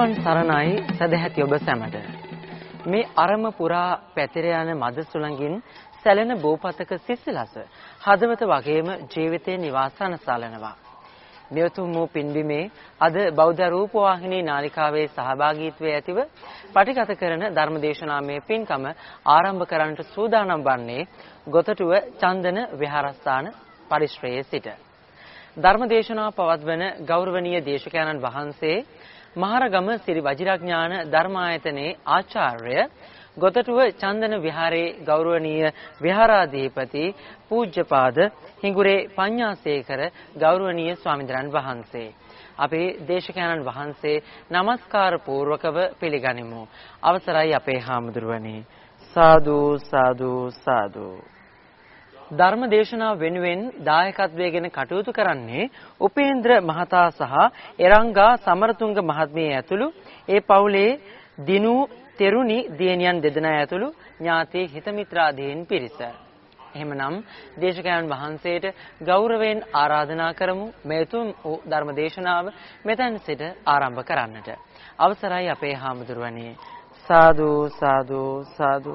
තෙරුවන් සරණයි සදැහැති ඔබ සැමට. මේ අරම පුරා පැතිර යන මද සුළඟින් සැලෙන බෝපතක සිසිලස හදවත වගේම ජීවිතේ නිවාසන සලනවා. මෙවතුම් වූ පින්බිමේ අද බෞද්ධ රූපවාහිනී නාලිකාවේ සහභාගීත්වයේ ඇතිව පටිගත කරන ධර්මදේශනාමය පින්කම ආරම්භ කරන්නට සූදානම් වන්නේ ගොතටුව චන්දන විහාරස්ථාන පරිශ්‍රයේ සිට. ධර්මදේශනා පවත්වන ගෞරවනීය දේශකයන්න් වහන්සේ මහරගම සිරි වජිරඥාන ධර්මායතනයේ ආචාර්ය ගොතටුව චන්දන විහාරයේ ගෞරවනීය විහාරාධිපති පූජ්‍යපාද හිඟුරේ පඤ්ඤාසේකර ගෞරවනීය ස්වාමීන් වහන්සේ. අපේ දේශකයන්න් වහන්සේ নমස්කාර පූර්වකව පිළිගනිමු. අවසරයි අපේ හාමුදුරුවනේ. සාදු සාදු සාදු. ධර්ම දේශනාව වෙනුවෙන් දායකත්වයෙන් කටයුතු කරන්නේ උපේන්ද්‍ර මහතා සහ එරංගා සමරතුංග මහත්මිය ඇතුළු ඒ පවුලේ දිනු තෙරුණි දියණියන් දෙදෙනා ඇතුළු ඥාති හිතමිත්‍රාදීන් පිරිස. එහෙමනම් දේශකයන් වහන්සේට ගෞරවයෙන් ආරාධනා කරමු මේ තුන් ධර්ම දේශනාව මෙතෙන් සිට ආරම්භ කරන්නට. අවසරයි අපේ හාමුදුරුවනේ. සාදු සාදු සාදු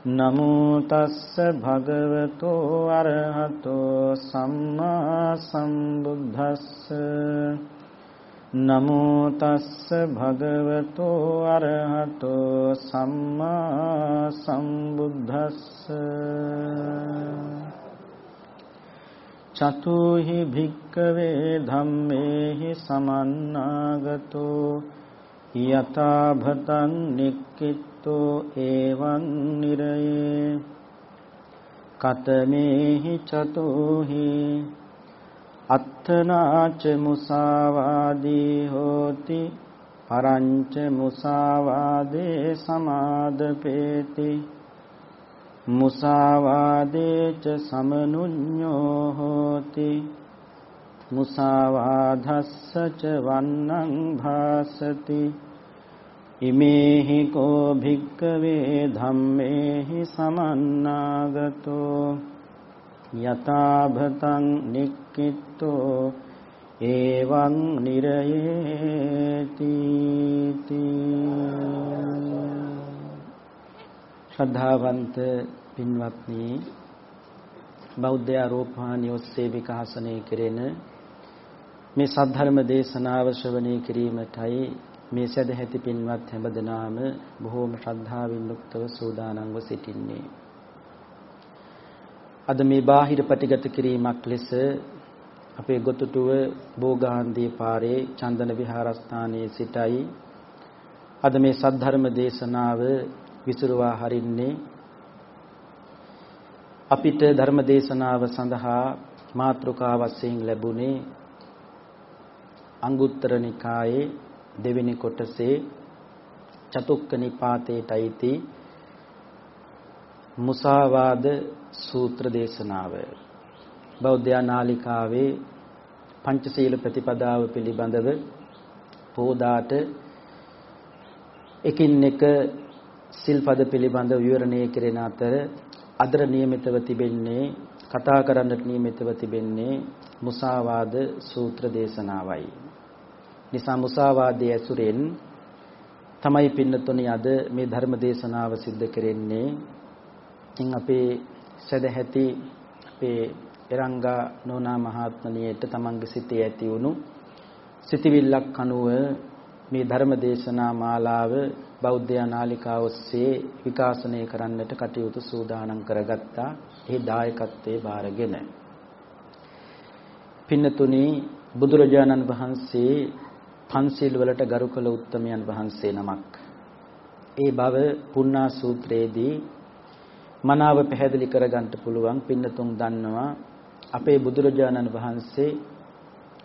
නමෝ තස්ස භගවතෝ අරහතෝ සම්මා සම්බුද්දස්ස. නමෝ තස්ස භගවතෝ අරහතෝ සම්මා සම්බුද්දස්ස. චතුහි භික්කවේ ධම්මේහි සමන්නාගතෝ. යතා භතං නික්කිට්තෝ එවං නිරයේ කතමේහි චතෝහි අත්තනාච මුසාවාදී හෝති පරංච මුසාවාදේ සමාදපේති මුසාවාදේච සමනුඤ්ඤෝ හෝති මුසාවාධස්සච වන්නං භාසති ඉමේහි කෝ භික්කවේ ධම්මේහි සමන්නාගතෝ යතාභතං නික්කිට්තෝ ඒවං නිරයේති ශ්‍රද්ධාවන්ත පින්වත්නි බෞද්ධ ආරෝපණිය ඔස්සේ විකාශනය කෙරෙන මේ සද්ධර්ම දේශනාව ශ්‍රවණය කිරීමටයි මේ සදැහැති පින්වත් හැමදෙනාම බොහෝම ශ්‍රද්ධාවෙන් යුක්තව සූදානම්ව සිටින්නේ. අද මේ බාහිර ප්‍රතිගත කිරීමක් ලෙස අපේ ගොතුටුව බෝගාන්දී පාරේ චන්දන විහාරස්ථානයේ සිටයි අද මේ සද්ධර්ම දේශනාව විසිරුවා හරින්නේ අපිට ධර්ම දේශනාව සඳහා මාතෘකා වශයෙන් ලැබුණේ අංගුත්තර නිකායේ දෙවෙනි කොටසේ චතුක්ක නිපාතේට අයිති මුසාවාද සූත්‍ර දේශනාව. බෞද්ධ නාලිකාවේ පංචශීල ප්‍රතිපදාව පිළිබඳව පෝදාට එකින් එක සිල්පද පිළිබඳව විවරණය කෙරෙන අතර අදර නියමිතව තිබෙන්නේ කතා කරන්නට නියමිතව තිබෙන්නේ මුසාවාද සූත්‍ර දේශනාවයි. නිසා මුසාවාදයේ ඇසුරෙන් තමයි පින්නතුනි අද මේ ධර්ම දේශනාව සිද්ධ කරන්නේ. ඉතින් අපේ සදැහැති අපේ එරංගා නෝනා මහත්මනියට තමන්ගේ සිතේ ඇති වුණු සිතවිල්ලක් අනුව මේ ධර්ම දේශනා මාලාව බෞද්ධ නාලිකාව ඔස්සේ විකාශනය කරන්නට කටයුතු සූදානම් කරගත්තා. ඒ දායකත්වයේ බාරගෙන. පින්නතුනි බුදුරජාණන් වහන්සේ පන්සිල් වලට ගරු කළ උත්තමයන් වහන්සේ නමක්. ඒ බව පුණ්ණා සූත්‍රයේදී මනාව පැහැදිලි කරගන්න පුළුවන් පින්නතුන් දන්නවා අපේ බුදුරජාණන් වහන්සේ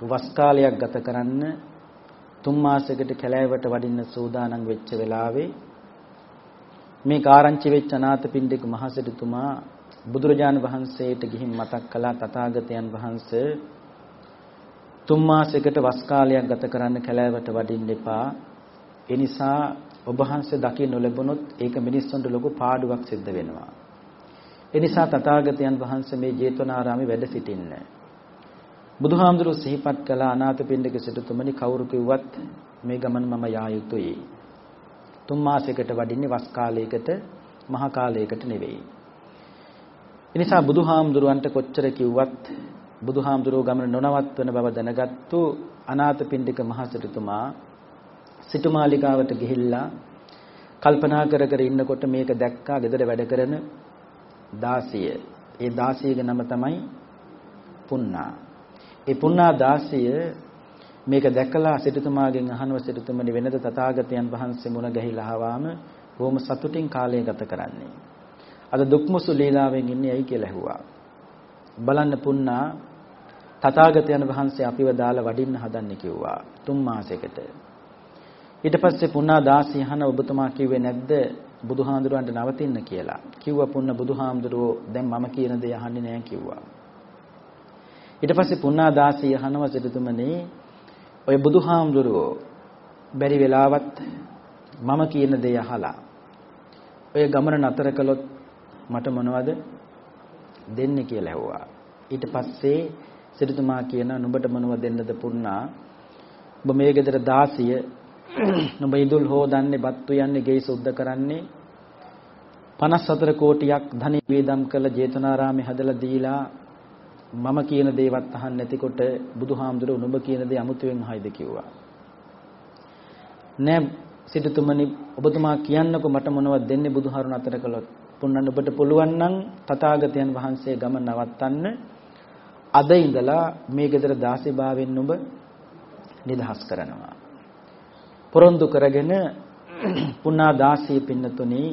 වස් කාලයක් ගත කරන්න තුන් මාසයකට කැලෑවට වඩින්න සූදානම් වෙච්ච වෙලාවේ මේ කාරංචි වෙච්ච අනාථපිණ්ඩික මහසිටුතුමා බුදුරජාණන් වහන්සේට ගිහින් මතක් කළා තථාගතයන් වහන්සේ තුන් මාසයකට වස් කාලයක් ගත කරන්න කැලෑවට වඩින්න එපා. ඒ නිසා ඔබ වහන්සේ දකින්න ලැබුණොත් ඒක මිනිස්සුන්ට ලොකු පාඩුවක් සිද්ධ වෙනවා. ඒ නිසා තථාගතයන් වහන්සේ මේ ජේතවනාරාමේ වැඩ සිටින්නේ. බුදුහාමුදුරුවෝ සිහිපත් කළ අනාථපිණ්ඩික සිටුතුමනි කවුරු කිව්වත් මේ ගමන මම යා යුතුයි. තුන් මාසයකට වඩින්නේ වස් කාලයකට මහ කාලයකට නෙවෙයි. එනිසා බුදුහාමුදුරුවන්ට කොච්චර කිව්වත් බුදුහාමුදුරුවෝ ගමන නොනවත් වෙන බව දැනගත්තු අනාථපිණ්ඩික මහ සිටුතුමා සිටුමාලිකාවට ගිහිල්ලා කල්පනා කර කර ඉන්නකොට මේක දැක්කා ගෙදර වැඩ කරන දාසිය. ඒ දාසියගේ නම තමයි පුන්නා. ඒ පුන්නා දාසිය මේක දැකලා සිටුතුමාගෙන් අහනව සිටුතුමනි වෙනද තථාගතයන් වහන්සේ මුණ ගැහිලා ආවම බොහොම සතුටින් කාලය ගත කරන්නේ. අද දුක්මුසු ලීලාවෙන් ඉන්නේ ඇයි කියලා ඇහුවා. බලන්න පුන්නා තථාගතයන් වහන්සේ අපිව දාලා වඩින්න හදන්නේ කිව්වා තුන් මාසයකට. ඊට පස්සේ පුන්නා දාසී අහන ඔබතුමා කිව්වේ නැද්ද බුදුහාඳුරන්ට නවතින්න කියලා. කිව්වා පුන්න බුදුහාමුදුරුවෝ දැන් මම කියන දේ අහන්නේ නැහැ කිව්වා. ඊට පස්සේ පුන්නා දාසී අහනවා සිටුතුමනි ඔය බුදුහාමුදුරුවෝ බැරි වෙලාවත් මම කියන දේ අහලා ඔය ගමන නතර කළොත් මට මොනවද දෙන්නේ කියලා ඇහුවා. ඊට පස්සේ සිටුතුමා කියන නුඹට මොනවද දෙන්නද පුන්නා? ඔබ මේ ගෙදර දාසිය නුඹ ඉදුල් හොදන්නේ බත්තු යන්නේ ගෙයි සුද්ධ කරන්නේ 54 කෝටියක් ධනෙ වේදම් කළ ජේතවනාරාමේ හදලා දීලා මම කියන දේවත් අහන්නේ නැතිකොට බුදුහාමුදුරුවෝ නුඹ කියන දේ අමුතුවෙන් අහයිද කිව්වා. නෑ සිටුතුමනි ඔබතුමා කියන්නකො මට මොනවද දෙන්නේ බුදුහාරුණ අතර කළොත් පුන්නන්න ඔබට පුළුවන් නම් තථාගතයන් වහන්සේ ගම නවත්තන්න අද ඉඳලා මේ ගෙදර දාසීභාවයෙන් නුඹ නිදහස් කරනවා. පොරොන්දු කරගෙන පුණා දාසී පින්නතුනි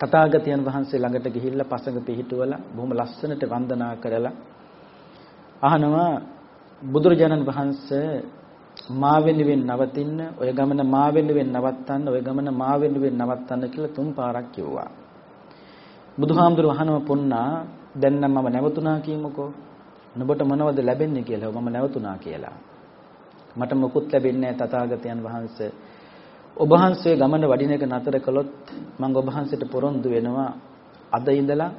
තථාගතයන් වහන්සේ ළඟට ගිහිල්ලා පසඟ පිහිටුවලා බොහොම ලස්සනට වන්දනා කරලා අහනවා බුදුරජාණන් වහන්සේ මා වෙනුවෙන් නවතින්න ඔය ගමන මා වෙනුවෙන් නවත්තන්න ඔය ගමන මා වෙනුවෙන් නවත්තන්න කියලා තුන් පාරක් කිව්වා. බුදුහාමුදුරුවෝ අහනවා පුන්නා දැන් නම් මම නැවතුණා කියමුකෝ. නුඹට මොනවද ලැබෙන්නේ කියලා මම නැවතුණා කියලා. මට මොකුත් ලැබෙන්නේ නැහැ තථාගතයන් වහන්සේ. ඔබ වහන්සේ ගමන වඩින එක නතර කළොත් මම ඔබ වහන්සේට පොරොන්දු වෙනවා අද ඉඳලා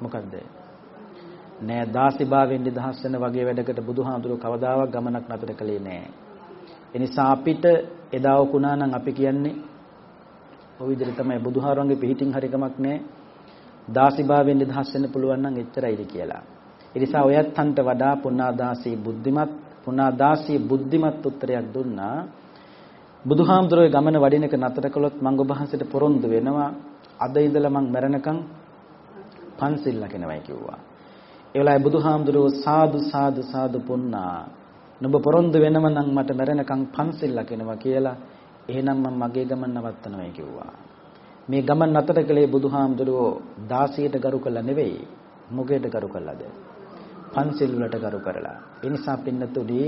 මොකද්ද? නෑ දාසිභාවයෙන් නිදහස් වෙන වගේ වැඩකට බුදුහාමුදුරුවෝ කවදාවත් ගමනක් නතර කළේ නෑ. ඒ නිසා අපිට එදා වුණා නම් අපි කියන්නේ ඔය විදිහට තමයි බුදුහාරවන්ගේ පිහිටින් හරිකමක් නෑ. දාසිභාවයෙන් නිදහස් වෙන්න පුළුවන් නම් එච්චරයිද කියලා. ඒ නිසා ඔයත්න්ට වඩා පුණාදාසී බුද්ධිමත් පුණාදාසී බුද්ධිමත් උත්තරයක් දුන්නා. බුදුහාමුදුරුවෝ ගමන වඩින එක නතර කළොත් මම ඔබ වහන්සේට පොරොන්දු වෙනවා. අද ඉඳලා මම මැරෙනකන් පන්සිල් ලකිනවයි කිව්වා. ඒ වෙලාවේ බුදුහාමුදුරුවෝ සාදු සාදු සාදු පුන්නා. නුඹ පොරොන්දු වෙනම නම් මට මැරෙනකන් පන්සිල් ලකිනවා කියලා එහෙනම් මම මගේ ගමන නවත්තනවායි කිව්වා. මේ ගමන් නතර කළේ බුදුහාමුදුරුවෝ 16ට ගරු කළා නෙවෙයි. මොකේට ගරු කළාද? පන්සිල් වලට ගරු කරලා. ඒ නිසා පින්නතුඩි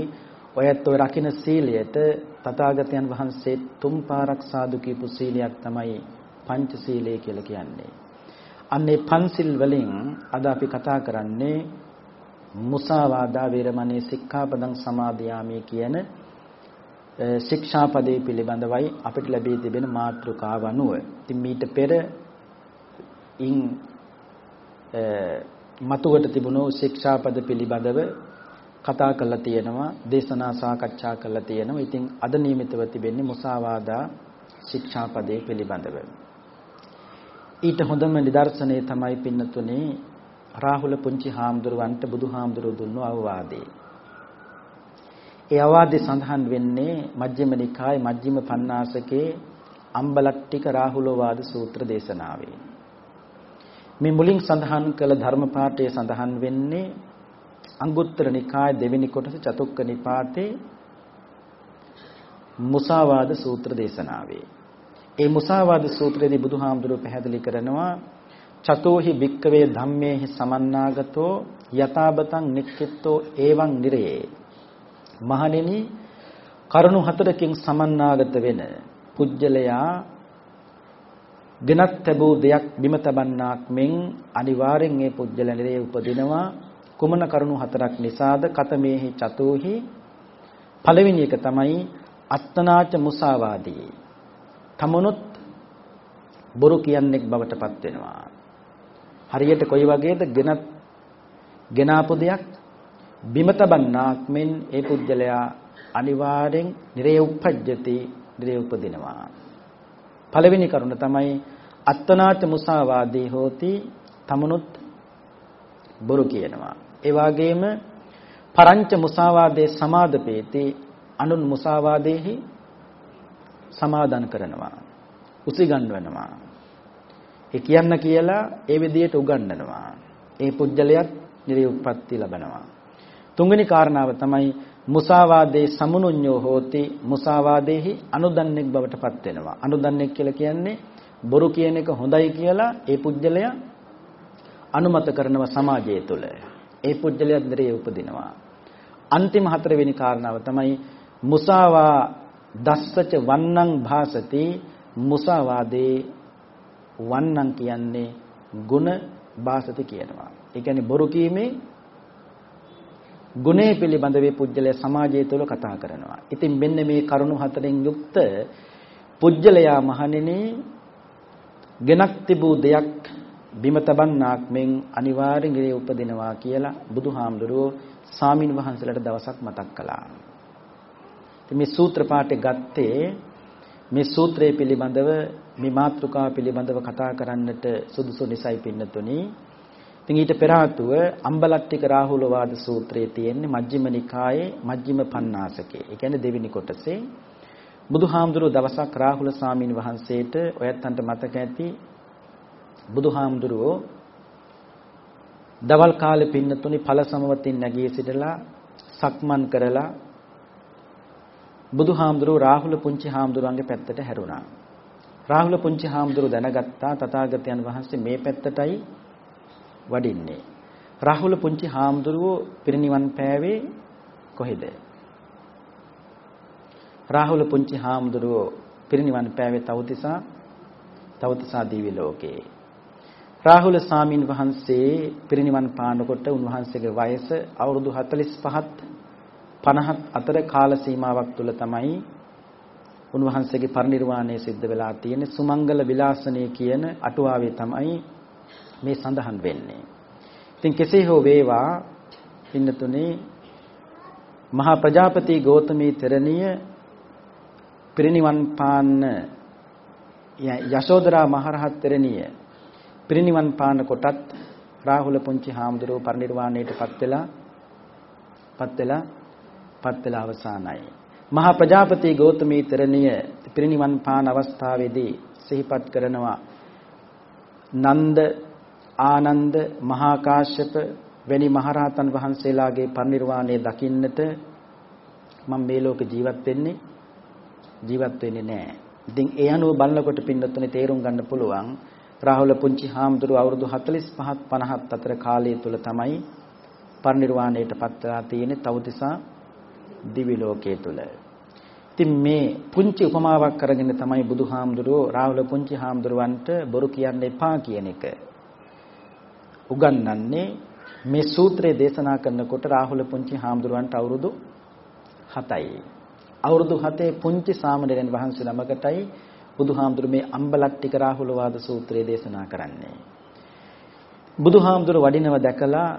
ඔයත් ඔය රකින්න සීලයට තථාගතයන් වහන්සේ තුන් පාරක් සාදු කියපු සීලයක් තමයි පංච සීලය කියලා කියන්නේ. අන්නේ පන්සිල් වලින් අද අපි කතා කරන්නේ මුසාවාදා වේරමණී සික්ඛාපදං සමාදියාමි කියන ශික්ෂාපදේ පිළිබඳවයි අපිට ලැබී තිබෙන මාතෘකාව අනුව. ඉතින් මීට පෙර ඉන් මතුවට තිබුණු ශික්ෂාපද පිළිබඳව කතා කරලා තියෙනවා දේශනා සාකච්ඡා කරලා තියෙනවා. ඉතින් අද නියමිතව තිබෙන්නේ මුසාවාදා ශික්ෂාපදේ පිළිබඳව. ඊට හොඳම නිදර්ශනය තමයි පින්නතුනේ රාහුල පුංචි හාමුදුරුවන්ට බුදුහාමුදුරුවෝ දුන්නු අවවාදේ. ඒ අවවාදේ සඳහන් වෙන්නේ මජ්ක්‍ධිම නිකායේ මජ්ක්‍ධිම පඤ්ඤාසකේ අම්බලට්ටික රාහුලෝවාද සූත්‍ර දේශනාවේ. මේ මුලින් සඳහන් කළ ධර්ම පාඨයේ සඳහන් වෙන්නේ අංගුත්තර නිකාය දෙවෙනි කොටස චතුක්ක නිපාතේ මුසාවාද සූත්‍ර දේශනාවේ. ඒ මුසාවාද සූත්‍රයේදී බුදුහාමුදුරුවෝ පැහැදිලි කරනවා චතෝහි භික්කවේ ධම්මේහි සමන්නාගතෝ යතාබතං නික්කිට්තෝ එවං නිරේ මහණෙනි කරුණු හතරකින් සමන්නාගත වෙන පුජ්‍යලයා ගෙනත් ලැබූ දෙයක් බිම තබන්නාක් මෙන් අනිවාර්යෙන් මේ පුජ්‍යල නිරේ උපදිනවා. කුමන කරුණු හතරක් නිසාද? කතමේහි චතෝහි. පළවෙනි එක තමයි අත්තනාච මුසාවාදී. තමනුත් බොරු කියන්නෙක් බවට පත් වෙනවා. හරියට කොයි වගේද? ගෙනත් ගෙනාපු දෙයක් බිම තබන්නාක් මෙන් ඒ පුජ්‍යලයා අනිවාර්යෙන් නිරේ උපජ්ජති නිරේ උපදිනවා. පළවෙනි කරුණ තමයි අත්තනාච මුසාවාදී හෝති තමනුත් බොරු කියනවා. ඒ වගේම පරංච මුසාවාදේ සමාදපේති අනුන් මුසාවාදේහි සමාදන් කරනවා උසිගන්වනවා. ඒ කියන්න කියලා ඒ විදිහට උගන්වනවා. ඒ පුජ්‍යලයක් නිර්උප්පත්ති ලබනවා. තුන්වෙනි කාරණාව තමයි මුසාවාදේ සමුනුඤ්ඤෝ හෝති මුසාවාදේහි අනුදන්නෙක් බවට පත් වෙනවා අනුදන්නෙක් කියලා කියන්නේ බොරු කියන එක හොඳයි කියලා ඒ පුජ්‍යලයා අනුමත කරනවා සමාජය තුළ ඒ පුජ්‍යලයක් දරේ උපදිනවා. අන්තිම හතරවෙනි කාරණාව තමයි මුසාවා දස්සච වන්නං භාසති මුසාවාදේ වන්නං කියන්නේ ගුණ භාසති කියනවා. ඒ කියන්නේ බොරු කීමේ ගුණේ පිළිබඳ වේ පුජ්‍යලය සමාජය තුළ කතා කරනවා. ඉතින් මෙන්න මේ කරුණු හතරෙන් යුක්ත පුජ්‍යලයා මහණෙනි ගෙනක් තිබූ දෙයක් බිම තබන්නාක් මෙන් අනිවාර්යෙන් ඉරේ උපදිනවා කියලා බුදුහාමුදුරුවෝ සාමින් වහන්සේලාට දවසක් මතක් කළා. ඉතින් මේ සූත්‍ර පාඨය ගත්තේ මේ සූත්‍රය පිළිබඳව මේ මාතෘකාව පිළිබඳව කතා කරන්නට සුදුසු නිසයි පින්නතුනි. ඉතින් ඊට පෙර ආතුව අම්බලට්ටික රාහුල වාද සූත්‍රයේ තියෙන්නේ මජ්ක්‍ධිම නිකායේ මජ්ක්‍ධිම පඤ්ඤාසකේ. ඒ කියන්නේ දෙවෙනි කොටසේ බුදුහාමුදුරුවෝ දවසක් රාහුල සාමින් වහන්සේට ඔයත්තන්ට මතක ඇති බුදුහාමුදුරුවෝ දවල් කාලේ පින්නතුනි ඵල සමවතින් නැගී සිටලා සක්මන් කරලා බුදුහාමුදුරුවෝ රාහුල පුංචි හාමුදුරුවන්ගේ පැත්තට හැරුණා. රාහුල පුංචි හාමුදුරුවෝ දැනගත්තා තථාගතයන් වහන්සේ මේ පැත්තටයි වඩින්නේ. රාහුල පුංචි හාමුදුරුවෝ පිරිනිවන් පෑවේ කොහෙද? රාහුල පුංචි හාමුදුරුවෝ පිරිනිවන් පෑවේ තවතිසා තවතිසා දිවි ලෝකේ. රාහුල සාමින් වහන්සේ පිරිනිවන් පානකොට උන්වහන්සේගේ වයස අවුරුදු 45ත් 50ත් අතර කාල සීමාවක් තුල තමයි උන්වහන්සේගේ පරිනිර්වාණය සිද්ධ වෙලා තියෙන්නේ සුමංගල විලාසනේ කියන අටුවාවේ තමයි මේ සඳහන් වෙන්නේ. ඉතින් කෙසේ හෝ වේවා ඉන්නතුනේ මහා ප්‍රජාපති ගෞතමී තෙරණිය පිරිනිවන් පාන්න යශෝදරා මහරහත් තෙරණිය පිරිනිවන් පාන කොටත් රාහුල පුංචි හාමුදුරුව පරිනිර්වාණයටපත් වෙලා පත් වෙලා පත් වෙලා අවසానයි. මහා ප්‍රජාපති ගෞතමී තරණිය පිරිනිවන් පාන අවස්ථාවේදී සිහිපත් කරනවා නන්ද ආනන්ද මහා කාශ්‍යප වැනි මහරහතන් වහන්සේලාගේ පරිනිර්වාණය දකින්නට මම මේ ලෝක ජීවත් වෙන්නේ ජීවත් වෙන්නේ නැහැ. ඉතින් ඒ අනුව බලනකොට පින්නතුනේ තේරුම් ගන්න පුළුවන් රාහුල පුංචි හාමුදුරුව අවුරුදු 45ත් 50ත් අතර කාලය තුල තමයි පරිනිර්වාණයට පත් වෙලා තියෙන්නේ තවතිසා දිවි ලෝකයේ තුල. ඉතින් මේ පුංචි උපමාවක් කරගෙන තමයි බුදුහාමුදුරුවෝ රාහුල පුංචි හාමුදුරුවන්ට බොරු කියන්න එපා කියන එක උගන්වන්නේ මේ සූත්‍රය දේශනා කරනකොට රාහුල පුංචි හාමුදුරුවන්ට අවුරුදු 7යි. අවුරුදු 7 පුංචි සාමණේරයන් වහන්සේ ළමකටයි බුදුහාමුදුරු මේ අම්බලට්ටික රාහුල වාද සූත්‍රය දේශනා කරන්නේ. බුදුහාමුදුරු වඩිනව දැකලා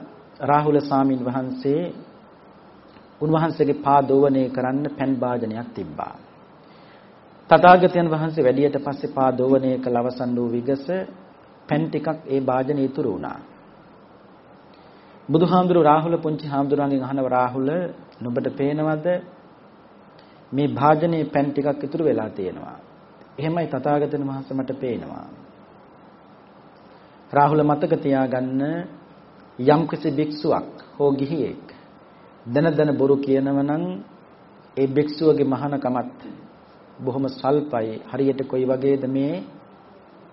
රාහුල සාමින් වහන්සේ උන්වහන්සේගේ පා දෝවණය කරන්න පෑන් භාජනයක් තිබ්බා. තථාගතයන් වහන්සේ වැඩියට පස්සේ පා දෝවණය කළ අවසන් වූ විගස පෑන් ටිකක් ඒ භාජනේ ඉතුරු වුණා. බුදුහාමුදුරු රාහුල පුංචි හාමුදුරන්ගෙන් අහනව රාහුල නුඹට පේනවද මේ භාජනයේ පැන් ටිකක් ඉතුරු වෙලා තියෙනවා. එහෙමයි තථාගතයන් වහන්සේ මට පේනවා. රාහුල මතක තියාගන්න යම්කිසි භික්ෂුවක් හෝ ගිහියෙක් දන දන බොරු කියනව නම් ඒ භික්ෂුවගේ මහානකමත් බොහොම සල්පයි හරියට කොයි වගේද මේ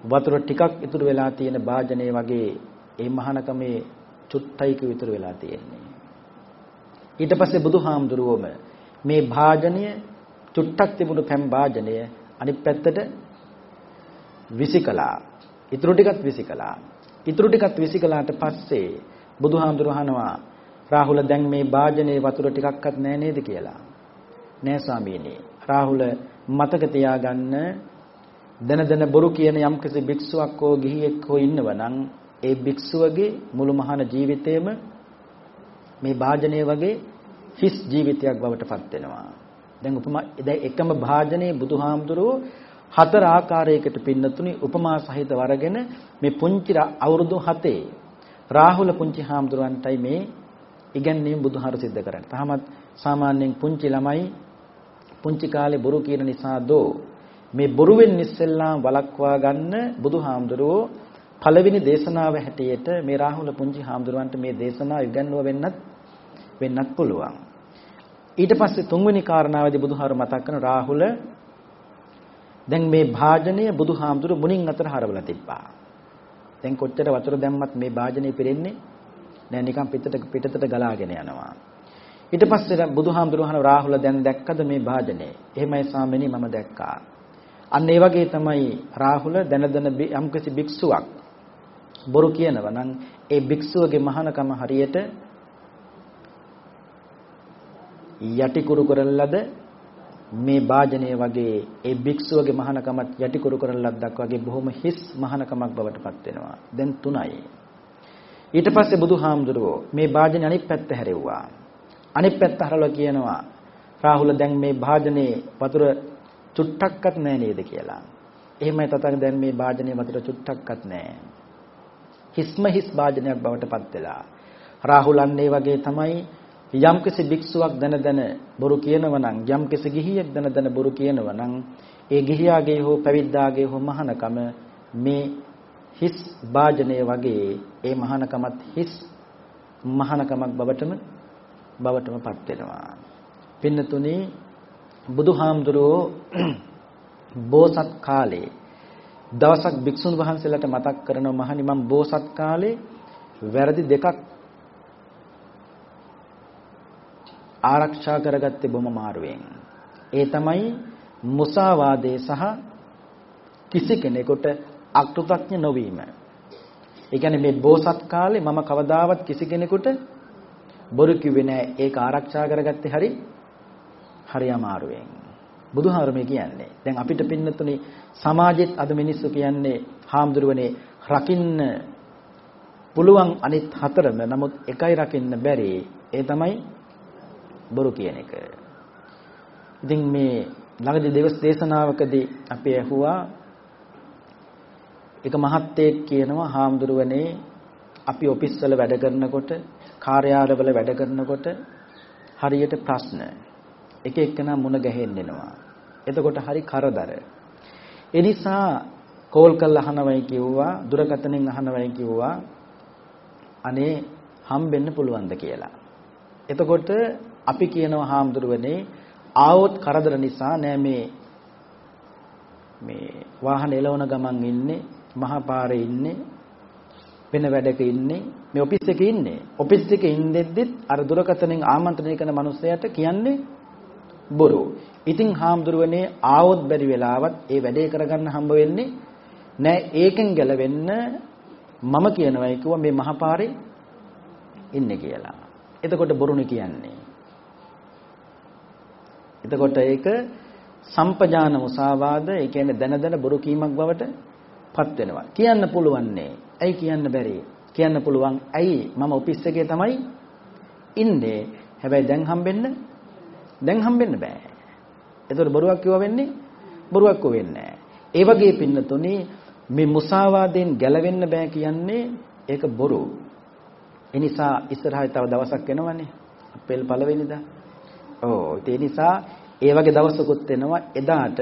වතුර ටිකක් ඉතුරු වෙලා තියෙන භාජනයේ වගේ ඒ මහානකමේ චුට්ටයික විතර වෙලා තියෙන්නේ. ඊට පස්සේ බුදුහාමුදුරුවෝම මේ භාජනය චුට්ටක් තිබුණු පැම් භාජනය අනිත් පැත්තට විසිකලා ඉතුරු ටිකත් විසිකලා. ඉතුරු ටිකත් විසිකලාට පස්සේ බුදුහාමුදුරුවහනවා රාහුල දැන් මේ භාජනයේ වතුර ටිකක්වත් නෑ නේද කියලා? නෑ ස්වාමීනි. රාහුල මතක තියාගන්න. දන දන බොරු කියන යම්කිසි භික්ෂුවක් හෝ ගිහියෙක් හෝ ඉන්නවනම් ඒ භික්ෂුවගේ මුළු මහාන ජීවිතේම මේ භාජනය වගේ හිස් ජීවිතයක් බවට පත් වෙනවා. දැන් උපමා දැන් එකම භාජනයේ බුදුහාමුදුරුවෝ හතර ආකාරයකට පින්නතුනි උපමා සහිත වරගෙන මේ පුංචි අවුරුදු 7 රාහුල පුංචි හාමුදුරුවන්ටයි මේ ඉගැන්වීම බුදුහාර සිද්ධ කරන්නේ. තාමත් සාමාන්‍යයෙන් පුංචි ළමයි පුංචි කාලේ බොරු කියන නිසා දෝ මේ බොරුවෙන් ඉස්සෙල්ලා වළක්වා ගන්න බුදුහාමුදුරුවෝ පළවෙනි දේශනාව හැටියට මේ රාහුල පුංචි හාමුදුරුවන්ට මේ දේශනාව ඉගන්වුව වෙන්නත් වෙන්නත් පුළුවන්. ඊට පස්සේ තුන්වෙනි කාරණාවේදී බුදුහාර මතක් කරන රාහුල දැන් මේ භාජනය බුදුහාමුදුරු මුණින් අතර හරවලා තිබ්බා. දැන් කොච්චර වතුර දැම්මත් මේ භාජනය පිරෙන්නේ නෑ නිකන් පිටට පිටතට ගලාගෙන යනවා. ඊට පස්සේ බුදුහාමුදුරු අහන රාහුල දැන් දැක්කද මේ භාජනය? එහෙමයි ස්වාමීනි මම දැක්කා. අන්න ඒ වගේ තමයි රාහුල දැන දැන යම්කිසි භික්ෂුවක් බොරු කියනවා නම් ඒ භික්ෂුවගේ මහානකම හරියට යටි කුරු කරන ලද මේ වාජනය වගේ ඒ භික්ෂුවගේ මහානකමත් යටි කුරු කරන ලද්දක් වගේ බොහොම හිස් මහානකමක් බවට පත් වෙනවා. දැන් තුනයි. ඊට පස්සේ බුදුහාමුදුරුවෝ මේ වාජනේ අනිත් පැත්ත හැරෙව්වා. අනිත් පැත්ත හරලා කියනවා රාහුල දැන් මේ වාජනේ වතුර චුට්ටක්වත් නැහැ නේද කියලා. එහෙමයි තතන දැන් මේ වාජනේ වතුර චුට්ටක්වත් නැහැ. හිස්ම හිස් වාජනයක් බවට පත් වෙලා. රාහුලන් ඒ වගේ තමයි යම්කිසි භික්ෂුවක් දන දන බොරු කියනවා නම් යම්කිසි ගිහියෙක් දන දන බොරු කියනවා නම් ඒ ගිහියාගේ හෝ පැවිද්දාගේ හෝ මහානකම මේ හිස් වාජනය වගේ ඒ මහානකමත් හිස් මහානකමක් බවටම බවටමපත් වෙනවා. පින්නතුනේ බුදුහාමුදුරුවෝ බෝසත් කාලේ දවසක් භික්ෂුන් වහන්සේලාට මතක් කරනවා මහනි මම බෝසත් කාලේ වැරදි දෙකක් ආරක්ෂා කරගත්තේ බොම මාරුවෙන්. ඒ තමයි මුසාවාදේ සහ කිසි කෙනෙකුට අකෘතඥ නොවීම. ඒ කියන්නේ මේ බෝසත් කාලේ මම කවදාවත් කිසි කෙනෙකුට බොරු කිව්වේ නෑ. ඒක ආරක්ෂා කරගත්තේ හරි හරි අමාරුවෙන්. බුදුහාරමේ කියන්නේ. දැන් අපිට පින්නතුනේ සමාජෙත් අද මිනිස්සු කියන්නේ හාමුදුරුවනේ රකින්න පුළුවන් අනිත් හතරම නමුත් එකයි රකින්න බැරි. ඒ තමයි බොරු කියන එක. ඉතින් මේ ළඟදී දවස් දේශනාවකදී අපි ඇහුවා එක මහත්තයෙක් කියනවා හාමුදුරුවනේ අපි ඔෆිස් වල වැඩ කරනකොට කාර්යාලවල වැඩ කරනකොට හරියට ප්‍රශ්න එක එක්කෙනා මුණ ගැහෙන්නෙනවා. එතකොට හරි කරදර. ඒ නිසා කෝල් කරලා අහනවයි කිව්වා දුරකථනෙන් අහනවයි කිව්වා අනේ හම්බෙන්න පුළුවන්ද කියලා. එතකොට අපි කියනවා හාමුදුරුවනේ ආවොත් කරදර නිසා නෑ මේ මේ වාහන එලවන ගමන් ඉන්නේ මහා පාරේ ඉන්නේ වෙන වැඩක ඉන්නේ මේ ඔෆිස් එකේ ඉන්නේ ඔෆිස් එකේ ඉඳෙද්දිත් අර දුරකථනෙන් ආමන්ත්‍රණය කරන මිනිස්සයාට කියන්නේ බොරු. ඉතින් හාමුදුරුවනේ ආවොත් බැරි වෙලාවත් ඒ වැඩේ කරගන්න හම්බ වෙන්නේ නෑ ඒකෙන් ගැලවෙන්න මම කියනවා කිව්වා මේ මහපාරේ ඉන්නේ කියලා. එතකොට බොරුනේ කියන්නේ. එතකොට ඒක සම්පජාන මුසාවාද ඒ කියන්නේ දන දන බොරු කීමක් බවට පත් වෙනවා. කියන්න පුළුවන්නේ. ඇයි කියන්න බැරි? කියන්න පුළුවන්. ඇයි මම ඔෆිස් එකේ තමයි ඉන්නේ. හැබැයි දැන් හම්බෙන්න දැන් හම්බෙන්න බෑ. එතකොට බොරුවක් කිව්වා වෙන්නේ බොරුවක් වෙන්නේ ඒ වගේ පින්නතුනේ මේ මුසාවාදයෙන් ගැලවෙන්න බෑ කියන්නේ ඒක බොරු. ඒ නිසා ඉස්සරහට තව දවසක් එනවනේ. අප්‍රේල් පළවෙනිදා. ඔව් ඒ නිසා ඒ වගේ දවසකුත් එනවා එදාට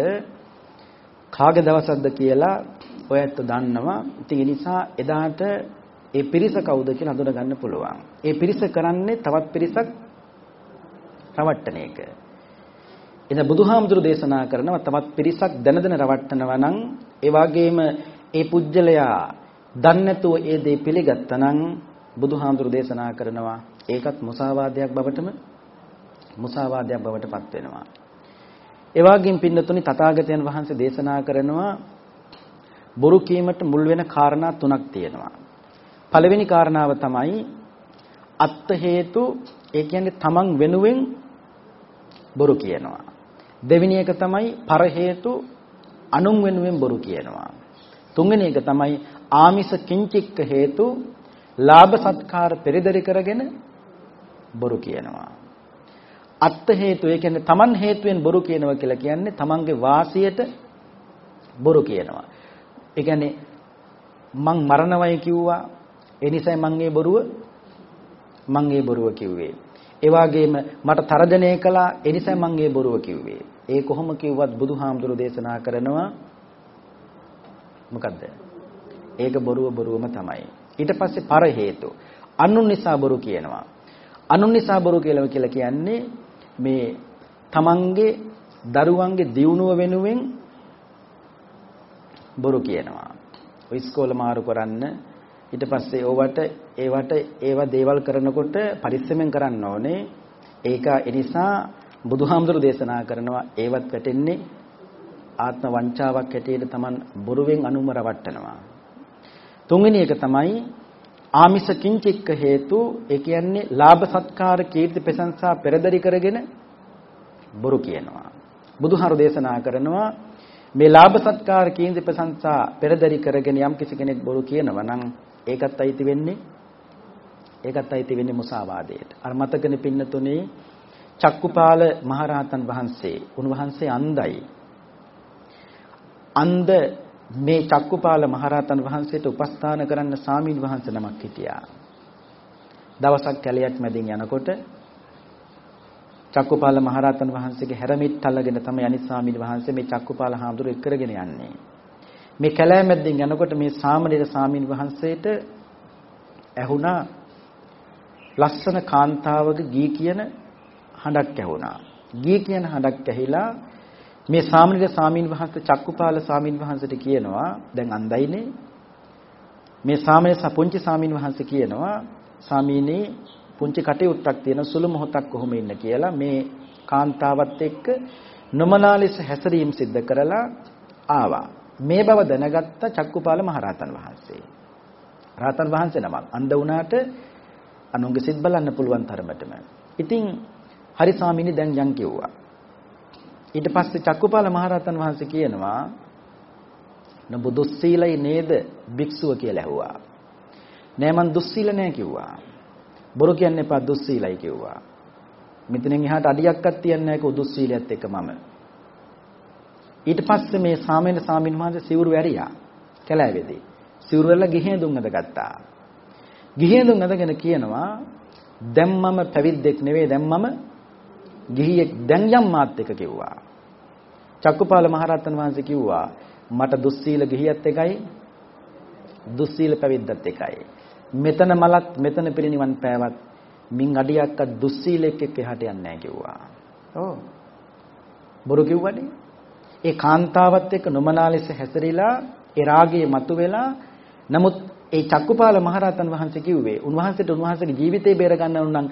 කාගේ දවසක්ද කියලා ඔයත් දන්නවා. ඉතින් ඒ නිසා එදාට ඒ පිරිස කවුද කියලා හඳුනා ගන්න පුළුවන්. ඒ පිරිස කරන්නේ තවත් පිරිසක් රවට්ටන එක. එද බුදුහාමුදුරු දේශනා කරනවා තවත් පිරිසක් දැන දැන රවට්ටනවා නම් ඒ වගේම ඒ පුජ්‍යලයා දන්නේ නැතුව ඒ දේ පිළිගත්තා නම් බුදුහාමුදුරු දේශනා කරනවා ඒකත් මුසාවාදයක් බවටම මුසාවාදයක් බවට පත් වෙනවා. ඒ වගේම පින්නතුනි තථාගතයන් වහන්සේ දේශනා කරනවා බොරු කීමට මුල් වෙන කාරණා තුනක් තියෙනවා. පළවෙනි කාරණාව තමයි අත්ත හේතු ඒ කියන්නේ තමන් වෙනුවෙන් බොරු කියනවා. දෙවෙනි එක තමයි පර හේතු අනුන් වෙනුවෙන් බොරු කියනවා. තුන්වෙනි එක තමයි ආමිස කිංචික්ක හේතු ලාභ සත්කාර පෙරදරි කරගෙන බොරු කියනවා. අත්ත හේතු ඒ කියන්නේ තමන් හේතුවෙන් බොරු කියනවා කියලා කියන්නේ තමන්ගේ වාසියට බොරු කියනවා. ඒ කියන්නේ මං මරණවයි කිව්වා ඒ නිසයි මං ඒ බොරුව මං ඒ බොරුව කිව්වේ. ඒ වගේම මට තරජනය කළා ඒ නිසයි මං ඒ බොරුව කිව්වේ. ඒ කොහොම කිව්වත් බුදුහාමුදුරු දේශනා කරනවා මොකද්ද? ඒක බොරුව බොරුවම තමයි. ඊට පස්සේ පර හේතු. අනුන් නිසා බොරු කියනවා. අනුන් නිසා බොරු කියලා කියලා කියන්නේ මේ තමන්ගේ දරුවන්ගේ දියුණුව වෙනුවෙන් බොරු කියනවා. ඔය ඉස්කෝල මාරු කරන්න ඊට පස්සේ ඕවට ඒවට ඒවා දේවල් කරනකොට පරිස්සමෙන් කරන්න ඕනේ. ඒක ඒ නිසා බුදුහාමුදුරු දේශනා කරනවා ඒවත් වැටෙන්නේ ආත්ම වංචාවක් හැටියට Taman බොරුවෙන් අනුම රවට්ටනවා. තුන්වෙනි එක තමයි ආමිෂ කිංචික්ක හේතු ඒ කියන්නේ ලාභ සත්කාර කීර්ති ප්‍රශංසා පෙරදරි කරගෙන බොරු කියනවා. බුදුහාරු දේශනා කරනවා මේ ලාභ සත්කාර කීර්ති ප්‍රශංසා පෙරදරි කරගෙන යම් කිසි කෙනෙක් බොරු කියනවා නම් ඒකත් අයිති වෙන්නේ ඒකත් අයිති වෙන්නේ මුසාවාදයට. අර මතකනේ පින්නතුනේ චක්කුපාල මහරහතන් වහන්සේ උන්වහන්සේ අන්ධයි. අන්ධ මේ චක්කුපාල මහරහතන් වහන්සේට උපස්ථාන කරන්න සාමීන් වහන්සේ නමක් හිටියා. දවසක් කැලයක් මැදින් යනකොට චක්කුපාල මහරහතන් වහන්සේගේ හැරමිට් අල්ලගෙන තමයි අනිත් සාමීන් වහන්සේ මේ චක්කුපාල හාමුදුරුවෝ එක්කරගෙන යන්නේ. මේ කැලෑ මැද්දෙන් යනකොට මේ සාමණේර සාමීන් වහන්සේට ඇහුණා ලස්සන කාන්තාවක ගී කියන හඬක් ඇහුණා. ගී කියන හඬක් ඇහිලා මේ සාමණේර සාමීන් වහන්සේ චක්කුපාල සාමීන් වහන්සේට කියනවා දැන් අන්දයිනේ මේ සාමණේර පුංචි සාමීන් වහන්සේ කියනවා සාමීනි පුංචි කටයුත්තක් තියෙන සුළු මොහොතක් කොහොම ඉන්න කියලා මේ කාන්තාවත් එක්ක නොමනාලෙස හැසිරීම සිද්ධ කරලා ආවා මේ බව දැනගත්ත චක්කුපාල මහරහතන් වහන්සේ. රහතන් වහන්සේ නමක්. අන්ධ වුණාට අනුන්ගේ සිත් බලන්න පුළුවන් තරමටම. ඉතින් හරි ස්වාමීනි දැන් යන් කිව්වා. ඊට පස්සේ චක්කුපාල මහරහතන් වහන්සේ කියනවා නුඹ දුස්සීලයි නේද භික්ෂුව කියලා ඇහුවා. නෑ මං දුස්සීල නෑ කිව්වා. බොරු කියන්න එපා දුස්සීලයි කිව්වා. මෙතනින් එහාට අඩියක්වත් තියන්නේ නැහැ දුස්සීලියත් එක්ක මම. ඊට පස්සේ මේ සාමේන සාමින් වහන්සේ සිවුරු වැරියා කැලෑවේදී සිවුරු වල ගිහින් දුම් අද ගත්තා ගිහින් දුම් අදගෙන කියනවා දැන් මම පැවිද්දෙක් නෙවෙයි දැන් මම ගිහියෙක් දැන් යම් මාත් එක කිව්වා. චක්කුපාල මහරහතන් වහන්සේ කිව්වා මට දුස්සීල ගිහියත් එකයි දුස්සීල පැවිද්දත් එකයි. මෙතන මලත් මෙතන පිරිනිවන් පෑවත් මින් අඩියක්ක දුස්සීලෙක් එක්ක එහාට යන්නේ නැහැ කිව්වා. ඔව්. බොරු කිව්වනේ. ඒ කාන්තාවත් එක්ක නොමනාලෙස හැසිරීලා ඒ රාගයේ මතුවෙලා නමුත් ඒ චක්කුපාල මහරහතන් වහන්සේ කිව්වේ උන්වහන්සේට උන්වහන්සේගේ ජීවිතේ බේර ගන්න උනම්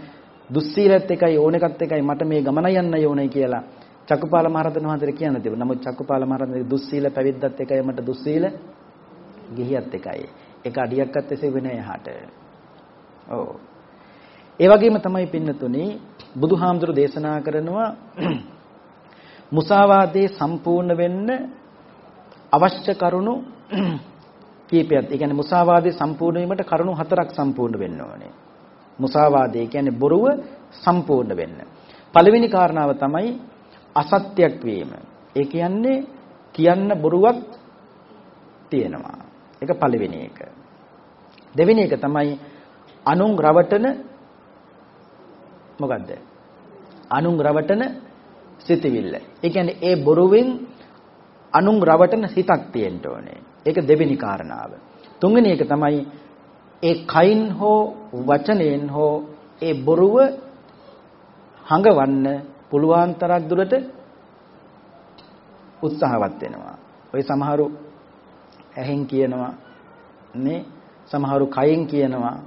දුස්සීලත් එකයි ඕන එකත් එකයි මට මේ ගමන යන්න ඕනේ කියලා චක්කුපාල මහරහතන් වහන්සේට කියන්න තිබුණා. නමුත් චක්කුපාල මහරහතන් දුස්සීල පැවිද්දත් එකයි මට දුස්සීල ගිහියත් එකයි. ඒක අඩියක්වත් එසේ වෙන එහාට. ඔව්. ඒ වගේම තමයි පින්නතුනේ බුදුහාමුදුරු දේශනා කරනවා මුසාවාදේ සම්පූර්ණ වෙන්න අවශ්‍ය කරුණු කීපයක්. ඒ කියන්නේ මුසාවාදේ සම්පූර්ණ වීමට කරුණු හතරක් සම්පූර්ණ වෙන්න ඕනේ. මුසාවාදේ කියන්නේ බොරුව සම්පූර්ණ වෙන්න. පළවෙනි කාරණාව තමයි අසත්‍යක් වීම. ඒ කියන්නේ කියන්න බොරුවක් තියෙනවා. ඒක පළවෙනි එක. දෙවෙනි එක තමයි අනුන් රවටන මොකද්ද? අනුන් රවටන සිතවිල්ල. ඒ කියන්නේ ඒ බොරුවෙන් අනුන් රවටන හිතක් තියෙන්න ඕනේ. ඒක දෙවෙනි කාරණාව. තුන්වෙනි එක තමයි ඒ කයින් හෝ වචනයෙන් හෝ ඒ බොරුව හඟවන්න පුළුවන් තරක් දුරට උත්සාහවත් වෙනවා. ඔය සමහරු ඇහෙන් කියනවා නේ සමහරු කයෙන් කියනවා